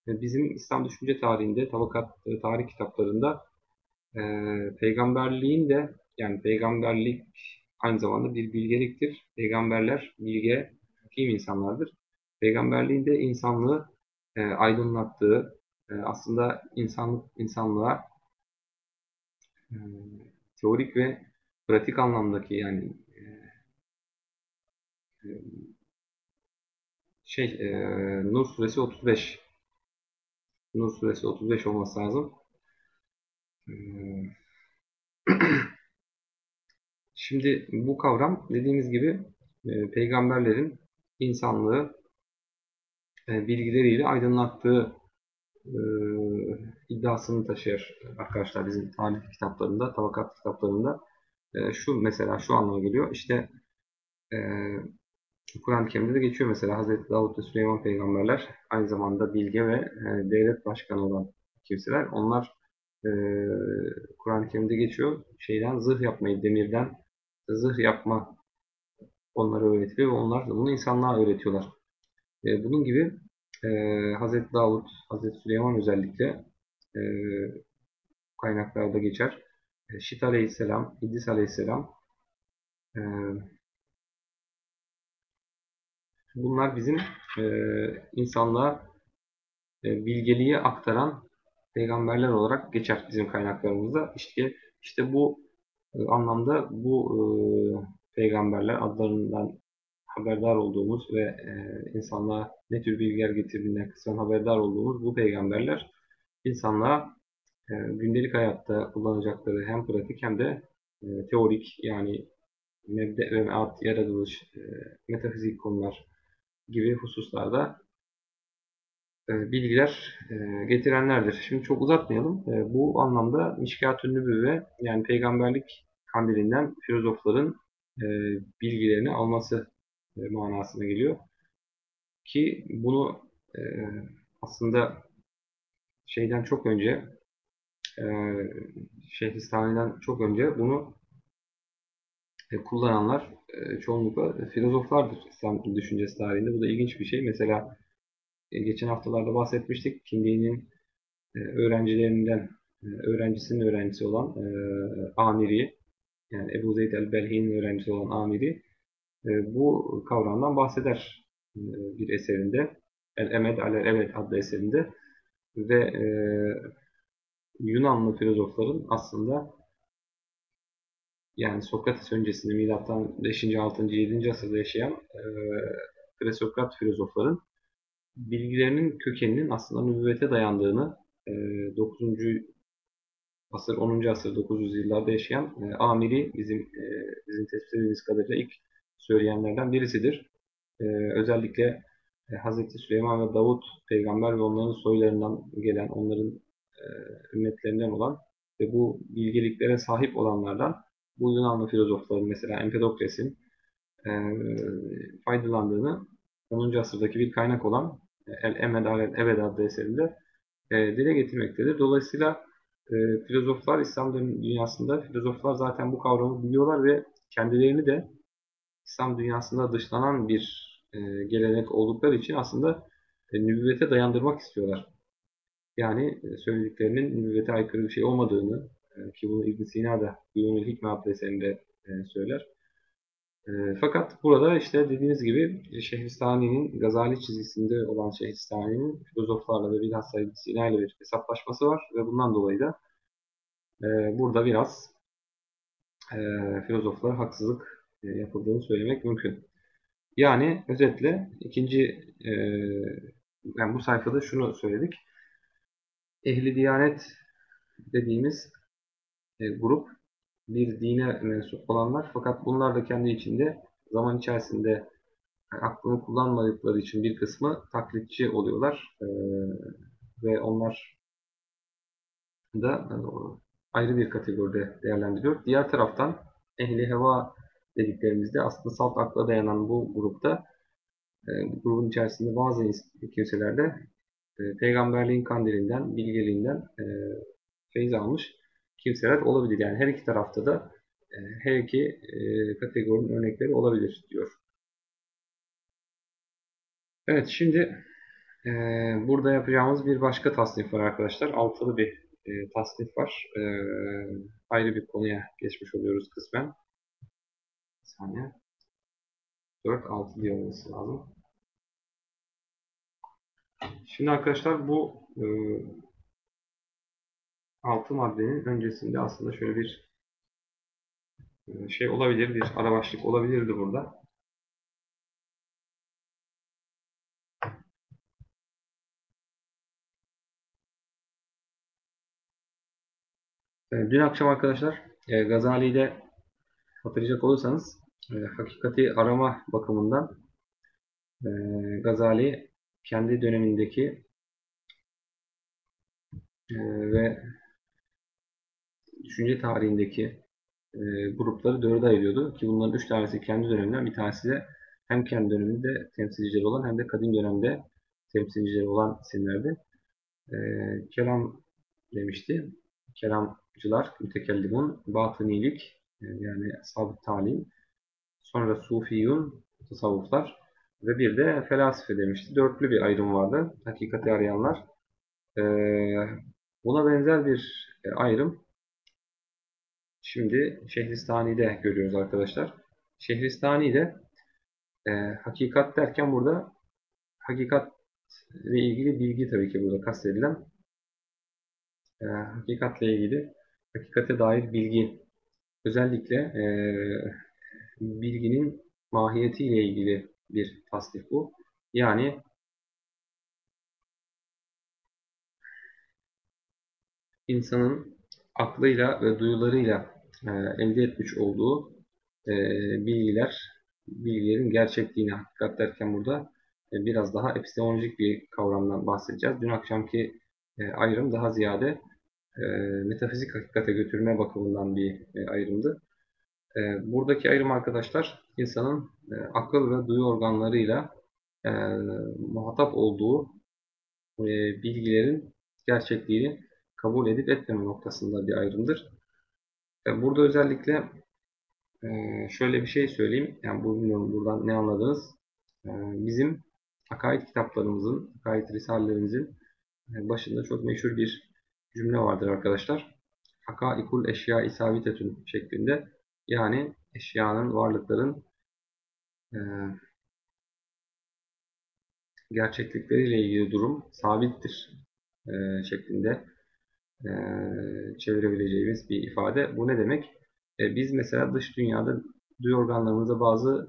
e, bizim İslam düşünce tarihinde, tabakat e, tarih kitaplarında e, peygamberliğin de yani peygamberlik aynı zamanda bir bilgeliktir. Peygamberler bilge, hakim insanlardır. Peygamberliğin de insanlığı e, aydınlattığı, e, aslında insanlık insanlığa e, teorik ve pratik anlamdaki yani e, e şey e, Nur suresi 35 Nur suresi 35 olması lazım. E, şimdi bu kavram dediğimiz gibi e, peygamberlerin insanlığı e, bilgileriyle aydınlattığı e, iddiasını taşır arkadaşlar bizim tarih kitaplarında, tabakat kitaplarında. Şu mesela şu anlama geliyor. İşte Kur'an-ı Kerim'de de geçiyor mesela Hazreti Davut ve Süleyman peygamberler aynı zamanda bilge ve devlet başkanı olan kimseler. Onlar Kur'an-ı Kerim'de geçiyor. Şeyden zırh yapmayı, demirden zırh yapma onlara öğretiliyor ve onlar da bunu insanlığa öğretiyorlar. E, bunun gibi e, Hazreti Davut, Hazreti Süleyman özellikle e, kaynaklarda geçer. E, Şit Aleyhisselam, İdris Aleyhisselam e, bunlar bizim e, insanlığa e, bilgeliği aktaran peygamberler olarak geçer bizim kaynaklarımızda. İşte işte bu anlamda bu e, peygamberler adlarından haberdar olduğumuz ve e, insanlığa ne tür bilgiler getirdiğinden kısmen haberdar olduğumuz bu peygamberler insanlığa e, gündelik hayatta kullanacakları hem pratik hem de e, teorik yani mebde ve meat, yaratılış, e, metafizik konular gibi hususlarda e, bilgiler e, getirenlerdir. Şimdi çok uzatmayalım. E, bu anlamda Mişkat-ı Nübüvve yani peygamberlik kandilinden filozofların e, bilgilerini alması e, manasına geliyor. Ki bunu e, aslında şeyden çok önce e, Şehristani'den çok önce bunu e, kullananlar e, çoğunlukla filozoflardır İslam düşüncesi tarihinde. Bu da ilginç bir şey. Mesela e, geçen haftalarda bahsetmiştik. Kindi'nin e, öğrencilerinden e, öğrencisinin öğrencisi olan e, Amiri yani Ebu Zeyd el-Belhi'nin öğrencisi olan Amiri e, bu kavramdan bahseder e, bir eserinde. El-Emed alel-Ebed adlı eserinde ve e, Yunanlı filozofların aslında yani Sokrates öncesinde milattan 5. 6. 7. asırda yaşayan e, presokrat filozofların bilgilerinin kökeninin aslında nübüvvete dayandığını e, 9. asır 10. asır 900 yıllarda yaşayan e, Amiri bizim e, bizim tespit ettiğimiz kadarıyla ilk söyleyenlerden birisidir. E, özellikle e, Hz. Süleyman ve Davut peygamber ve onların soylarından gelen, onların e, ümmetlerinden olan ve bu bilgeliklere sahip olanlardan bu Yunanlı filozofların mesela Empedokles'in e, faydalandığını 10. asırdaki bir kaynak olan El Emed Alel Ebed adlı eserinde e, dile getirmektedir. Dolayısıyla e, filozoflar İslam dünyasında filozoflar zaten bu kavramı biliyorlar ve kendilerini de İslam dünyasında dışlanan bir e, gelenek oldukları için aslında e, nübüvvete dayandırmak istiyorlar. Yani e, söylediklerinin nübüvvete aykırı bir şey olmadığını e, ki bunu İbn Sina da Yunus Hikme adlı eserinde e, söyler. Fakat burada işte dediğiniz gibi Şehristani'nin Gazali çizgisinde olan Şehristani'nin filozoflarla ve bilhassa Sina ile bir hesaplaşması var ve bundan dolayı da burada biraz filozoflara haksızlık yapıldığını söylemek mümkün. Yani özetle ikinci yani bu sayfada şunu söyledik ehli diyanet dediğimiz e, grup bir dine mensup olanlar. Fakat bunlar da kendi içinde zaman içerisinde yani aklını kullanmadıkları için bir kısmı taklitçi oluyorlar. E, ve onlar da e, ayrı bir kategoride değerlendiriyor. Diğer taraftan ehli heva dediklerimizde aslında salt akla dayanan bu grupta e, grubun içerisinde bazı kimselerde e, peygamberliğin kandilinden, bilgeliğinden e, feyiz almış kimseler olabilir. Yani her iki tarafta da e, her iki e, kategorinin örnekleri olabilir diyor. Evet şimdi e, burada yapacağımız bir başka tasnif var arkadaşlar. Altılı bir tasnif var. Ayrı bir konuya geçmiş oluyoruz kısmen. Bir saniye. 4, 6 diye olması lazım. Şimdi arkadaşlar bu altı maddenin öncesinde aslında şöyle bir e, şey olabilir, bir ara başlık olabilirdi burada. E, dün akşam arkadaşlar e, Gazali'de hatırlayacak olursanız hakikati arama bakımından Gazali kendi dönemindeki ve düşünce tarihindeki e, grupları dörde ayırıyordu. Ki bunların üç tanesi kendi döneminden, bir tanesi de hem kendi döneminde temsilcileri olan hem de kadim dönemde temsilcileri olan isimlerdi. E, kelam demişti. Kelamcılar, mütekellimun, batınilik e, yani sabit talim, sonra sufiyun, tasavvuflar, ve bir de felsefe demişti. Dörtlü bir ayrım vardı. Hakikati arayanlar. Ee, buna benzer bir e, ayrım şimdi Şehristani'de görüyoruz arkadaşlar. Şehristani'de e, hakikat derken burada hakikat ile ilgili bilgi tabii ki burada kastedilen e, hakikatle ilgili hakikate dair bilgi özellikle e, bilginin mahiyetiyle ilgili bir tasdif bu. Yani insanın aklıyla ve duyularıyla e, elde etmiş olduğu e, bilgiler, bilgilerin gerçekliğini hakikat derken burada e, biraz daha epistemolojik bir kavramdan bahsedeceğiz. Dün akşamki e, ayrım daha ziyade e, metafizik hakikate götürme bakımından bir e, ayrımdı. E, buradaki ayrım arkadaşlar insanın e, akıl ve duyu organlarıyla e, muhatap olduğu e, bilgilerin gerçekliğini kabul edip etmeme noktasında bir ayrımdır. E, burada özellikle e, şöyle bir şey söyleyeyim. Yani bu bilmiyorum buradan ne anladınız. E, bizim akaid kitaplarımızın, akaid risalelerimizin başında çok meşhur bir cümle vardır arkadaşlar. Hakaikul eşya isabitetün şeklinde yani eşyanın, varlıkların gerçeklikleriyle ilgili durum sabittir şeklinde e, çevirebileceğimiz bir ifade. Bu ne demek? E, biz mesela dış dünyada duyu organlarımızda bazı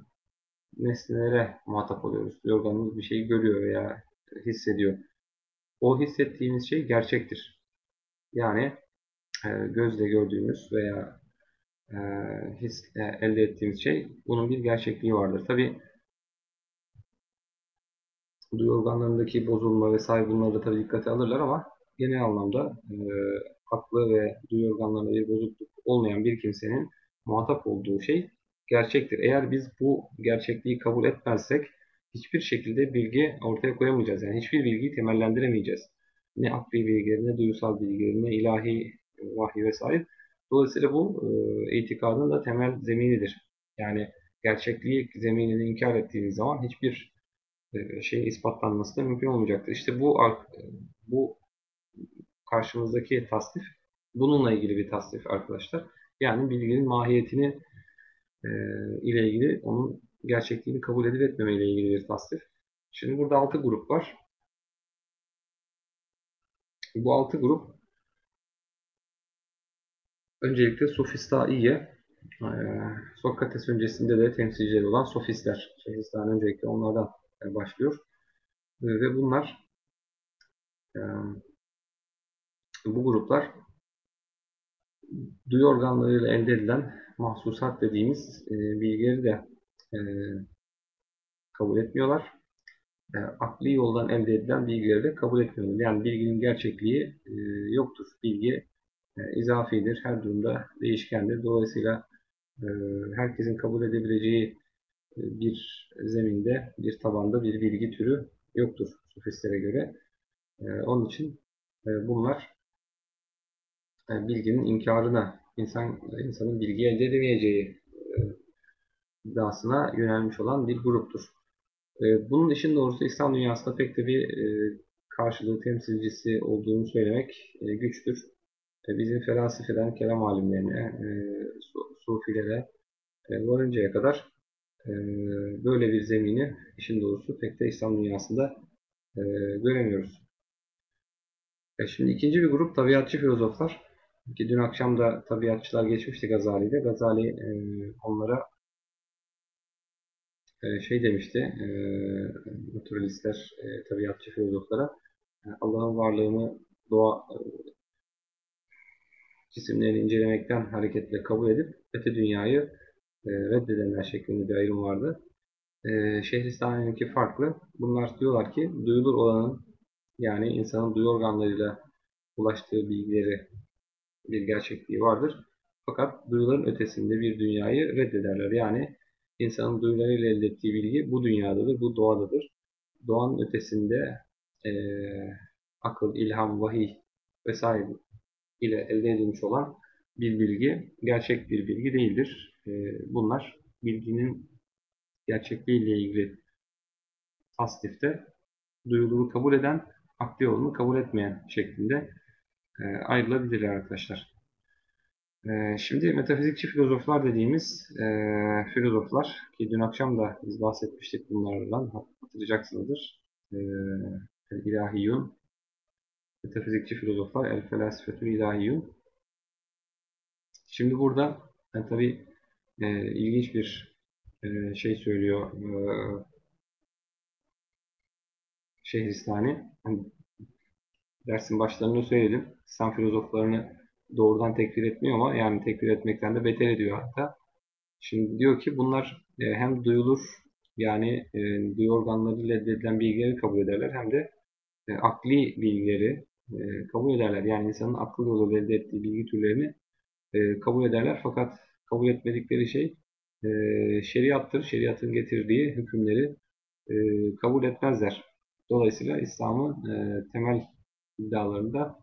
nesnelere muhatap oluyoruz. Duyu organımız bir şeyi görüyor veya hissediyor. O hissettiğimiz şey gerçektir. Yani e, gözle gördüğümüz veya e, his, e, elde ettiğimiz şey bunun bir gerçekliği vardır. Tabi duyu organlarındaki bozulma vesaire bunları da tabi dikkate alırlar ama genel anlamda e, ve duyu organlarında bir bozukluk olmayan bir kimsenin muhatap olduğu şey gerçektir. Eğer biz bu gerçekliği kabul etmezsek hiçbir şekilde bilgi ortaya koyamayacağız. Yani hiçbir bilgiyi temellendiremeyeceğiz. Ne akli bilgileri, ne duygusal bilgileri, ne ilahi vahiy vesaire. Dolayısıyla bu e, itikadın da temel zeminidir. Yani gerçekliği zeminini inkar ettiğiniz zaman hiçbir e, şeyin ispatlanması da mümkün olmayacaktır. İşte bu bu karşımızdaki tasnif bununla ilgili bir tasnif arkadaşlar. Yani bilginin mahiyetini e, ile ilgili onun gerçekliğini kabul edip etmeme ile ilgili bir tasnif. Şimdi burada altı grup var. Bu altı grup öncelikle sofistaiye e, Sokrates öncesinde de temsilcileri olan sofistler. Şehristan öncelikle onlardan başlıyor. Ve bunlar e, bu gruplar duyu organlarıyla elde edilen mahsusat dediğimiz e, bilgileri de e, kabul etmiyorlar. E, akli yoldan elde edilen bilgileri de kabul etmiyorlar. Yani bilginin gerçekliği e, yoktur. Bilgi e, izafidir. Her durumda değişkendir. Dolayısıyla e, herkesin kabul edebileceği e, bir zeminde, bir tabanda bir bilgi türü yoktur sofistlere göre. E, onun için e, bunlar e, bilginin inkarına, insan insanın bilgi elde edemeyeceği e, iddiasına yönelmiş olan bir gruptur. E, bunun işin doğrusu İslam dünyasında pek de bir karşılığı temsilcisi olduğunu söylemek güçtür. Bizim felsefeden kelam alimlerine, sufilere varıncaya kadar böyle bir zemini işin doğrusu pek de İslam dünyasında göremiyoruz. Şimdi ikinci bir grup tabiatçı filozoflar. Ki dün akşam da tabiatçılar geçmişti Gazali'de. Gazali e, onlara e, şey demişti, e, naturalistler, e, tabiatçı filozoflara e, Allah'ın varlığını doğa e, cisimlerini incelemekten hareketle kabul edip öte dünyayı e, reddedenler şeklinde bir ayrım vardı. E, Şehristani'ninki farklı. Bunlar diyorlar ki duyulur olanın yani insanın duyu organlarıyla ulaştığı bilgileri bir gerçekliği vardır. Fakat duyuların ötesinde bir dünyayı reddederler. Yani insanın duyularıyla elde ettiği bilgi bu dünyadadır, bu doğadadır. Doğanın ötesinde e, akıl, ilham, vahiy vesaire ile elde edilmiş olan bir bilgi, gerçek bir bilgi değildir. E, bunlar bilginin gerçekliği ile ilgili tasdifte duyuluru kabul eden, akli olduğunu kabul etmeyen şeklinde ayrılabilirler arkadaşlar. E, şimdi metafizikçi filozoflar dediğimiz e, filozoflar ki dün akşam da biz bahsetmiştik bunlardan hatırlayacaksınızdır. E, ilahiyyun metafizikçi filozoflar el felasifetül ilahiyyun Şimdi burada yani tabi e, ilginç bir e, şey söylüyor e, Şehristani. Hani dersin başlarında söyledim. İslam filozoflarını doğrudan tekfir etmiyor ama yani tekfir etmekten de beter ediyor hatta. Şimdi diyor ki bunlar e, hem duyulur yani e, duyu organlarıyla elde edilen bilgileri kabul ederler hem de e, akli bilgileri kabul ederler. Yani insanın akıl yolu elde ettiği bilgi türlerini kabul ederler. Fakat kabul etmedikleri şey şeriattır. Şeriatın getirdiği hükümleri kabul etmezler. Dolayısıyla İslam'ın temel iddialarında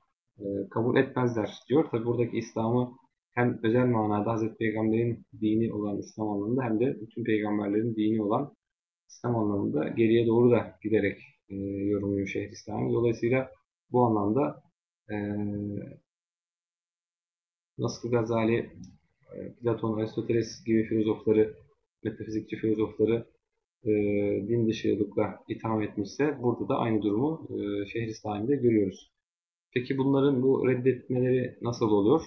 kabul etmezler diyor. Tabi buradaki İslam'ı hem özel manada Hz. Peygamber'in dini olan İslam anlamında hem de bütün peygamberlerin dini olan İslam anlamında geriye doğru da giderek e, yorumluyor Şeyhülislam. Dolayısıyla bu anlamda e, nasıl Gazali, e, Platon, Aristoteles gibi filozofları, metafizikçi filozofları e, din dışılıkla itham etmişse burada da aynı durumu e, Şehristani'de görüyoruz. Peki bunların bu reddetmeleri nasıl oluyor?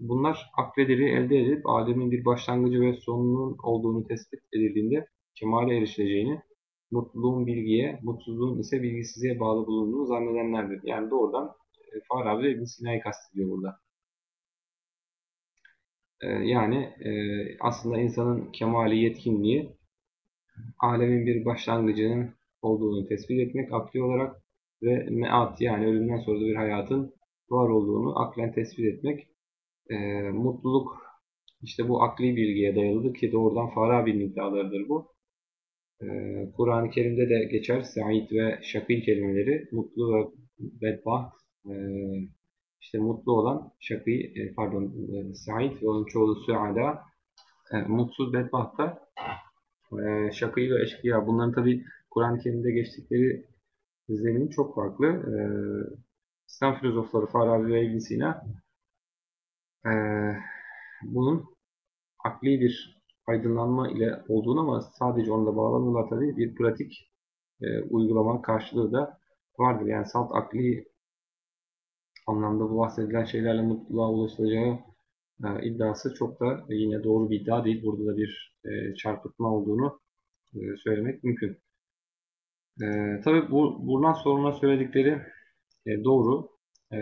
Bunlar aklederi elde edip alemin bir başlangıcı ve sonunun olduğunu tespit edildiğinde kemale erişileceğini, mutluluğun bilgiye, mutsuzluğun ise bilgisizliğe bağlı bulunduğunu zannedenlerdir. Yani doğrudan e, Farabi ve İbn Sina'yı kastediyor burada. E, yani e, aslında insanın kemali yetkinliği alemin bir başlangıcının olduğunu tespit etmek akli olarak ve meat yani ölümden sonra da bir hayatın var olduğunu aklen tespit etmek. E, mutluluk işte bu akli bilgiye dayalıdır ki doğrudan Farabi'nin iddialarıdır bu. E, Kur'an-ı Kerim'de de geçer Sa'id ve Şakil kelimeleri mutlu ve bedbaht e, işte mutlu olan Şakî, e, pardon e, Sa'id ve onun çoğulu Suada e, mutsuz bedbaht da e, Şakî ve Eşkıya bunların tabi Kur'an-ı Kerim'de geçtikleri zemin çok farklı. E, İslam filozofları Farabi ve ibn Sina e, bunun akli bir aydınlanma ile olduğunu ama sadece onda bağlamıyorlar tabii bir pratik e, uygulama karşılığı da vardır. Yani salt akli anlamda bu bahsedilen şeylerle mutluluğa ulaşılacağı e, iddiası çok da yine doğru bir iddia değil. Burada da bir e, çarpıtma olduğunu e, söylemek mümkün. E, tabii bu buradan sonra söyledikleri e, doğru. E,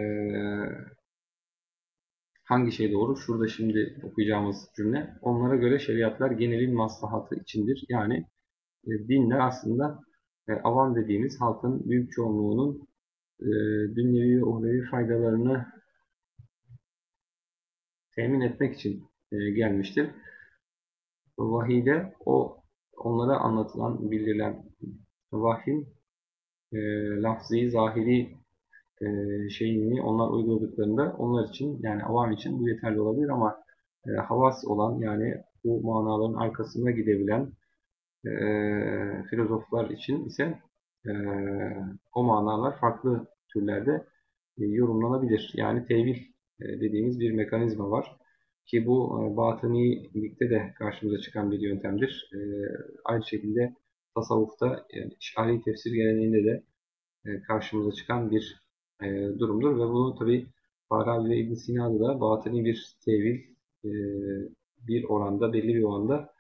hangi şey doğru? Şurada şimdi okuyacağımız cümle. Onlara göre şeriatlar genelin maslahatı içindir. Yani e, dinler aslında e, avam dediğimiz halkın büyük çoğunluğunun e, dünyevi ve uhrevi faydalarını temin etmek için e, gelmiştir. Vahide o onlara anlatılan, bildirilen vahyin e, lafzi, zahiri e, şeyini onlar uyguladıklarında onlar için yani avam için bu yeterli olabilir ama e, havas olan yani bu manaların arkasında gidebilen e, filozoflar için ise e, o manalar farklı türlerde e, yorumlanabilir. Yani tevil e, dediğimiz bir mekanizma var. Ki bu e, batınilikte de karşımıza çıkan bir yöntemdir. E, aynı şekilde tasavvufta yani işari tefsir geleneğinde de e, karşımıza çıkan bir e, durumdur ve bunu tabi Farabi ve İbn Sina'da da batıni bir tevil e, bir oranda, belli bir oranda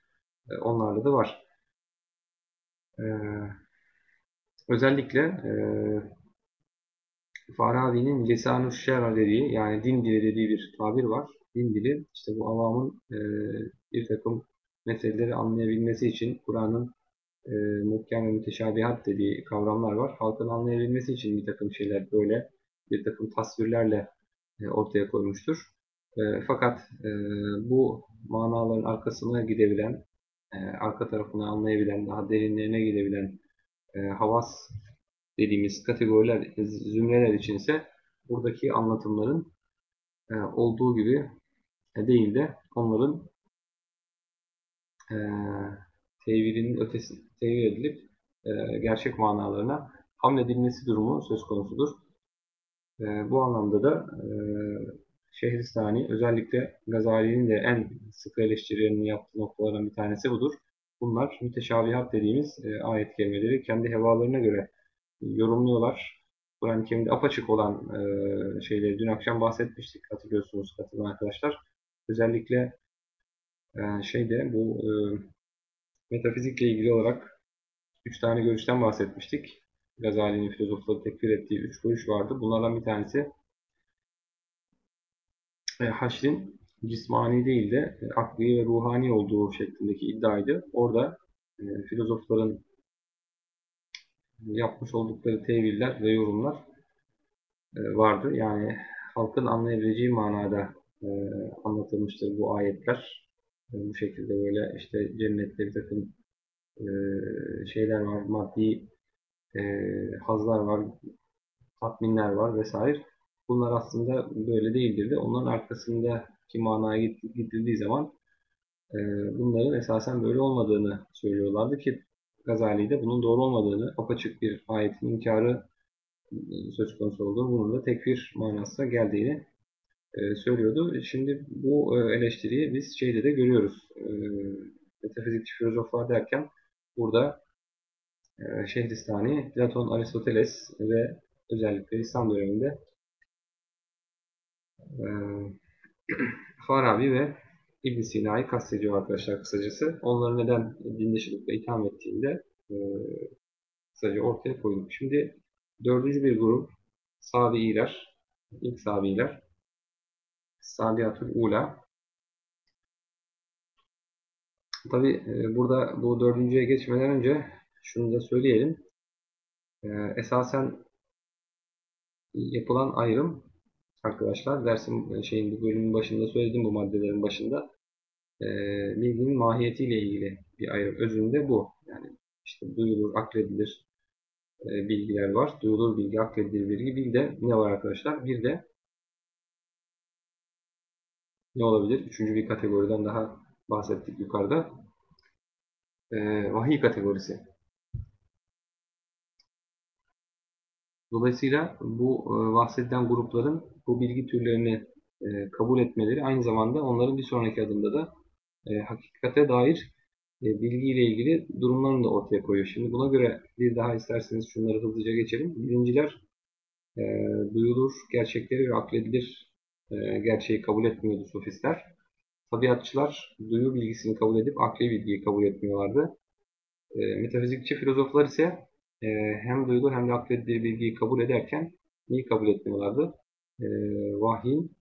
e, onlarda da var. Özellikle Farabi'nin lisan-ı dediği yani din dili dediği bir tabir var. Din dili işte bu avamın bir takım meseleleri anlayabilmesi için Kur'an'ın e, muhkem ve müteşabihat dediği kavramlar var. Halkın anlayabilmesi için bir takım şeyler böyle bir takım tasvirlerle e, ortaya koymuştur. E, fakat e, bu manaların arkasına gidebilen, e, arka tarafını anlayabilen, daha derinlerine gidebilen e, havas dediğimiz kategoriler, zümreler için ise buradaki anlatımların e, olduğu gibi değil de onların e, tevilinin ötesi tevil edilip e, gerçek manalarına hamledilmesi durumu söz konusudur. E, bu anlamda da e, Şehristani özellikle Gazali'nin de en sıkı eleştirilerini yaptığı noktalardan bir tanesi budur. Bunlar müteşabihat dediğimiz e, ayet kelimeleri kendi hevalarına göre yorumluyorlar. Kur'an-ı Kerim'de apaçık olan e, şeyleri dün akşam bahsetmiştik hatırlıyorsunuz katılan arkadaşlar. Özellikle e, şeyde bu e, metafizikle ilgili olarak üç tane görüşten bahsetmiştik. Gazali'nin filozofları tekfir ettiği üç görüş vardı. Bunlardan bir tanesi e, haşrin cismani değil de e, akli ve ruhani olduğu şeklindeki iddiaydı. Orada e, filozofların yapmış oldukları teviller ve yorumlar e, vardı. Yani halkın anlayabileceği manada e, anlatılmıştır bu ayetler. E, bu şekilde böyle işte cennette takım şeyler var, maddi hazlar var, tatminler var vesaire. Bunlar aslında böyle değildir de onların arkasındaki manaya gidildiği zaman bunların esasen böyle olmadığını söylüyorlardı ki Gazali'de bunun doğru olmadığını, apaçık bir ayetin inkarı e, söz konusu olduğunu, bunun da tekfir manasına geldiğini e, söylüyordu. Şimdi bu e, eleştiriyi biz şeyde de görüyoruz. Metafizikçi filozoflar derken burada Şehristani, Platon, Aristoteles ve özellikle İslam döneminde Farabi ve İbn Sina'yı kastediyor arkadaşlar kısacası. Onları neden din dışılıkla itham ettiğinde e, kısaca ortaya koydum. Şimdi dördüncü bir grup Sabi'iler, ilk Sabi'iler, Sabiatul Ula. Tabi e, burada bu dördüncüye geçmeden önce şunu da söyleyelim. E, esasen yapılan ayrım arkadaşlar dersin şeyin bu bölümün başında söyledim bu maddelerin başında e, bilginin mahiyetiyle ilgili bir ayrım. Özünde bu. Yani işte duyulur, akledilir e, bilgiler var. Duyulur bilgi, akledilir bilgi. Bir de ne var arkadaşlar? Bir de ne olabilir? Üçüncü bir kategoriden daha bahsettik yukarıda. E, vahiy kategorisi. Dolayısıyla bu e, bahsedilen grupların bu bilgi türlerini e, kabul etmeleri aynı zamanda onların bir sonraki adımda da e, hakikate dair e, bilgiyle ilgili durumlarını da ortaya koyuyor. Şimdi buna göre bir daha isterseniz şunları hızlıca geçelim. Birinciler e, duyulur gerçekleri ve akledilir gerçeği kabul etmiyordu sofistler. Tabiatçılar duyu bilgisini kabul edip akli bilgiyi kabul etmiyorlardı. E, metafizikçi filozoflar ise e, hem duyulur hem de akledilir bilgiyi kabul ederken neyi kabul etmiyorlardı? E, vahyin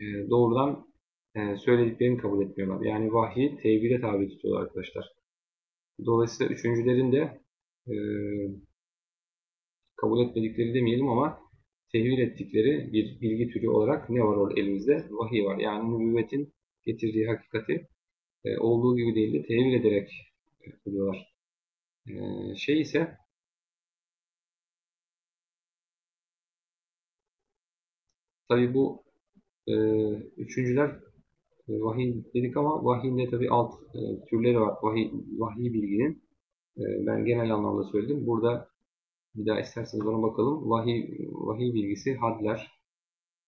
e, doğrudan e, söylediklerini kabul etmiyorlar. Yani vahyi tevhile tabi tutuyorlar arkadaşlar. Dolayısıyla üçüncülerin de e, kabul etmedikleri demeyelim ama tevhil ettikleri bir bilgi türü olarak ne var orada elimizde? Vahiy var. Yani nübüvvetin getirdiği hakikati e, olduğu gibi değil de tevhil ederek buluyorlar. E, şey ise tabi bu e, üçüncüler e, vahiy dedik ama vahiyin tabi alt e, türleri var. Vahiy, vahiy bilginin. E, ben genel anlamda söyledim. Burada bir daha isterseniz ona bakalım. Vahiy, vahiy bilgisi, hadler,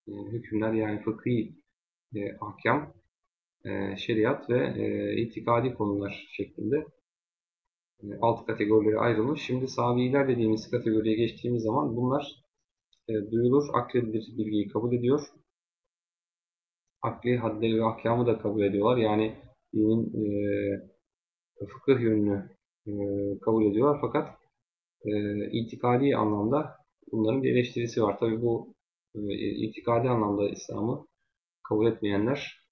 e, hükümler yani fıkhi e, ahkam, e, şeriat ve e, itikadi konular şeklinde e, alt kategorilere ayrılmış. Şimdi sabiler dediğimiz kategoriye geçtiğimiz zaman bunlar duyulur, akledilir bilgiyi kabul ediyor. Akli hadleri ve ahkamı da kabul ediyorlar. Yani dinin e, fıkıh yönünü e, kabul ediyorlar. Fakat e, itikadi anlamda bunların bir eleştirisi var. Tabi bu e, itikadi anlamda İslam'ı kabul etmeyenler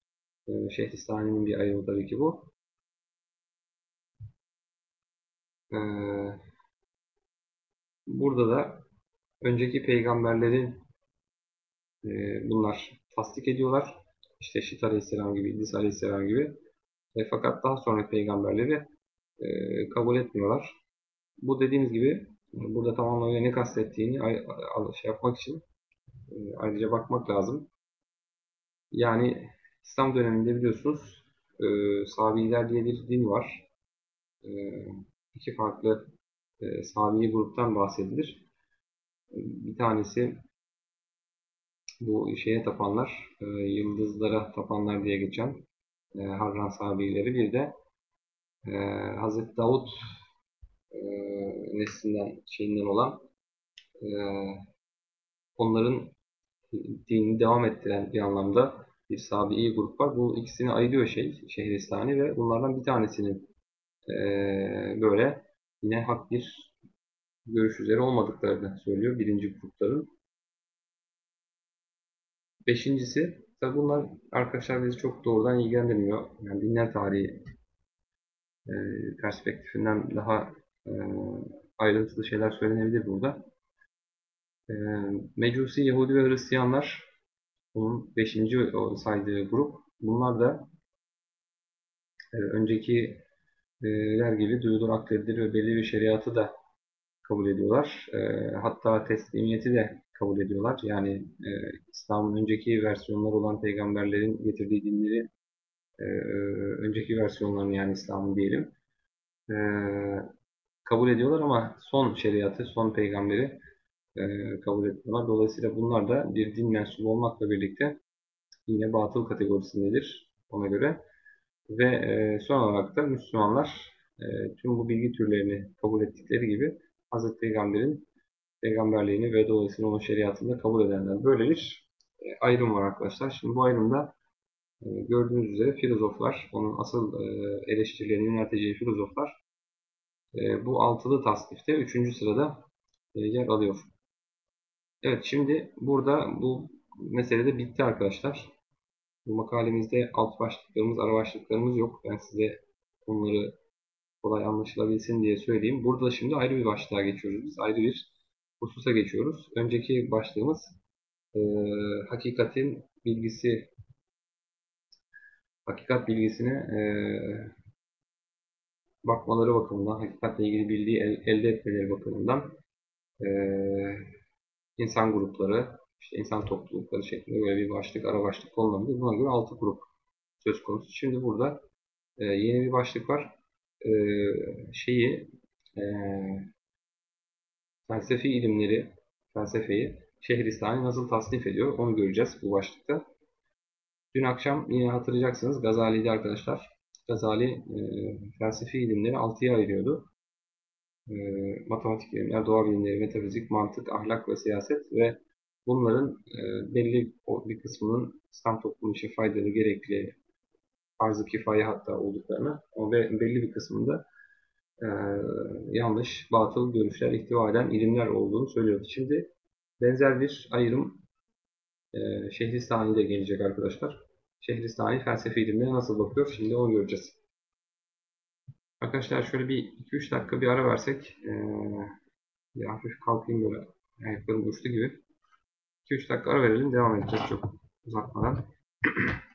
e, Şehristani'nin bir ayrımı tabii ki bu. E, burada da önceki peygamberlerin e, bunlar tasdik ediyorlar. İşte Şit Aleyhisselam gibi, İdris Aleyhisselam gibi. E, fakat daha sonra peygamberleri e, kabul etmiyorlar. Bu dediğimiz gibi burada tam anlamıyla ne kastettiğini şey yapmak için ayrıca bakmak lazım. Yani İslam döneminde biliyorsunuz e, Sabiler diye bir din var. E, iki farklı e, Sabi gruptan bahsedilir. E, bir tanesi bu şeye tapanlar, e, yıldızlara tapanlar diye geçen e, Harran Sabileri. Bir de e, Hazreti Davut e, neslinden şeyinden olan e, onların dinini devam ettiren bir anlamda bir sabi grup var. Bu ikisini ayırıyor şey, Şehristani ve bunlardan bir tanesinin e, böyle yine hak bir görüş üzere olmadıklarını söylüyor birinci grupların. Beşincisi, tabi bunlar arkadaşlar bizi çok doğrudan ilgilendirmiyor. Yani dinler tarihi e, perspektifinden daha e, ayrıntılı şeyler söylenebilir burada. E, Mecusi, Yahudi ve Hristiyanlar bunun beşinci saydığı grup. Bunlar da e, öncekiler gibi duyulur, akledilir ve belli bir şeriatı da kabul ediyorlar. E, hatta teslimiyeti de kabul ediyorlar. Yani e, İslam'ın önceki versiyonları olan peygamberlerin getirdiği dinleri e, önceki versiyonlarını yani İslam'ın diyelim e, kabul ediyorlar ama son şeriatı, son peygamberi e, kabul etmiyorlar. Dolayısıyla bunlar da bir din mensubu olmakla birlikte yine batıl kategorisindedir ona göre. Ve e, son olarak da Müslümanlar e, tüm bu bilgi türlerini kabul ettikleri gibi Hz. Peygamber'in peygamberliğini ve dolayısıyla onun şeriatını kabul edenler. Böyle bir e, ayrım var arkadaşlar. Şimdi bu ayrımda e, gördüğünüz üzere filozoflar, onun asıl e, eleştirilerini yönelteceği filozoflar e, bu altılı tasnifte üçüncü sırada e, yer alıyor. Evet şimdi burada bu mesele de bitti arkadaşlar. Bu makalemizde alt başlıklarımız, ara başlıklarımız yok. Ben size onları kolay anlaşılabilsin diye söyleyeyim. Burada şimdi ayrı bir başlığa geçiyoruz biz. Ayrı bir hususa geçiyoruz. Önceki başlığımız e, hakikatin bilgisi hakikat bilgisine e, bakmaları bakımından, hakikatle ilgili bildiği el, elde etmeleri bakımından e, insan grupları, işte insan toplulukları şeklinde böyle bir başlık, ara başlık konulabilir. Buna göre 6 grup söz konusu. Şimdi burada e, yeni bir başlık var. E, şeyi e, felsefi ilimleri felsefeyi Şehristani nasıl tasnif ediyor onu göreceğiz bu başlıkta. Dün akşam yine hatırlayacaksınız Gazali'de arkadaşlar. Gazali e, felsefi ilimleri altıya ayırıyordu. E, matematik ilimler, doğa bilimleri, metafizik, mantık, ahlak ve siyaset ve bunların e, belli bir kısmının İslam toplumu için faydalı, gerekli, farz-ı kifaye hatta olduklarını ve belli bir kısmında e, yanlış, batıl görüşler ihtiva eden ilimler olduğunu söylüyordu. Şimdi benzer bir ayrım e, Şehristani'de gelecek arkadaşlar. Şehristani felsefe ilimine nasıl bakıyor? Şimdi onu göreceğiz. Arkadaşlar şöyle bir 2-3 dakika bir ara versek e, bir hafif kalkayım böyle ayaklarım uçtu gibi. 2-3 dakika ara verelim devam edeceğiz çok uzatmadan.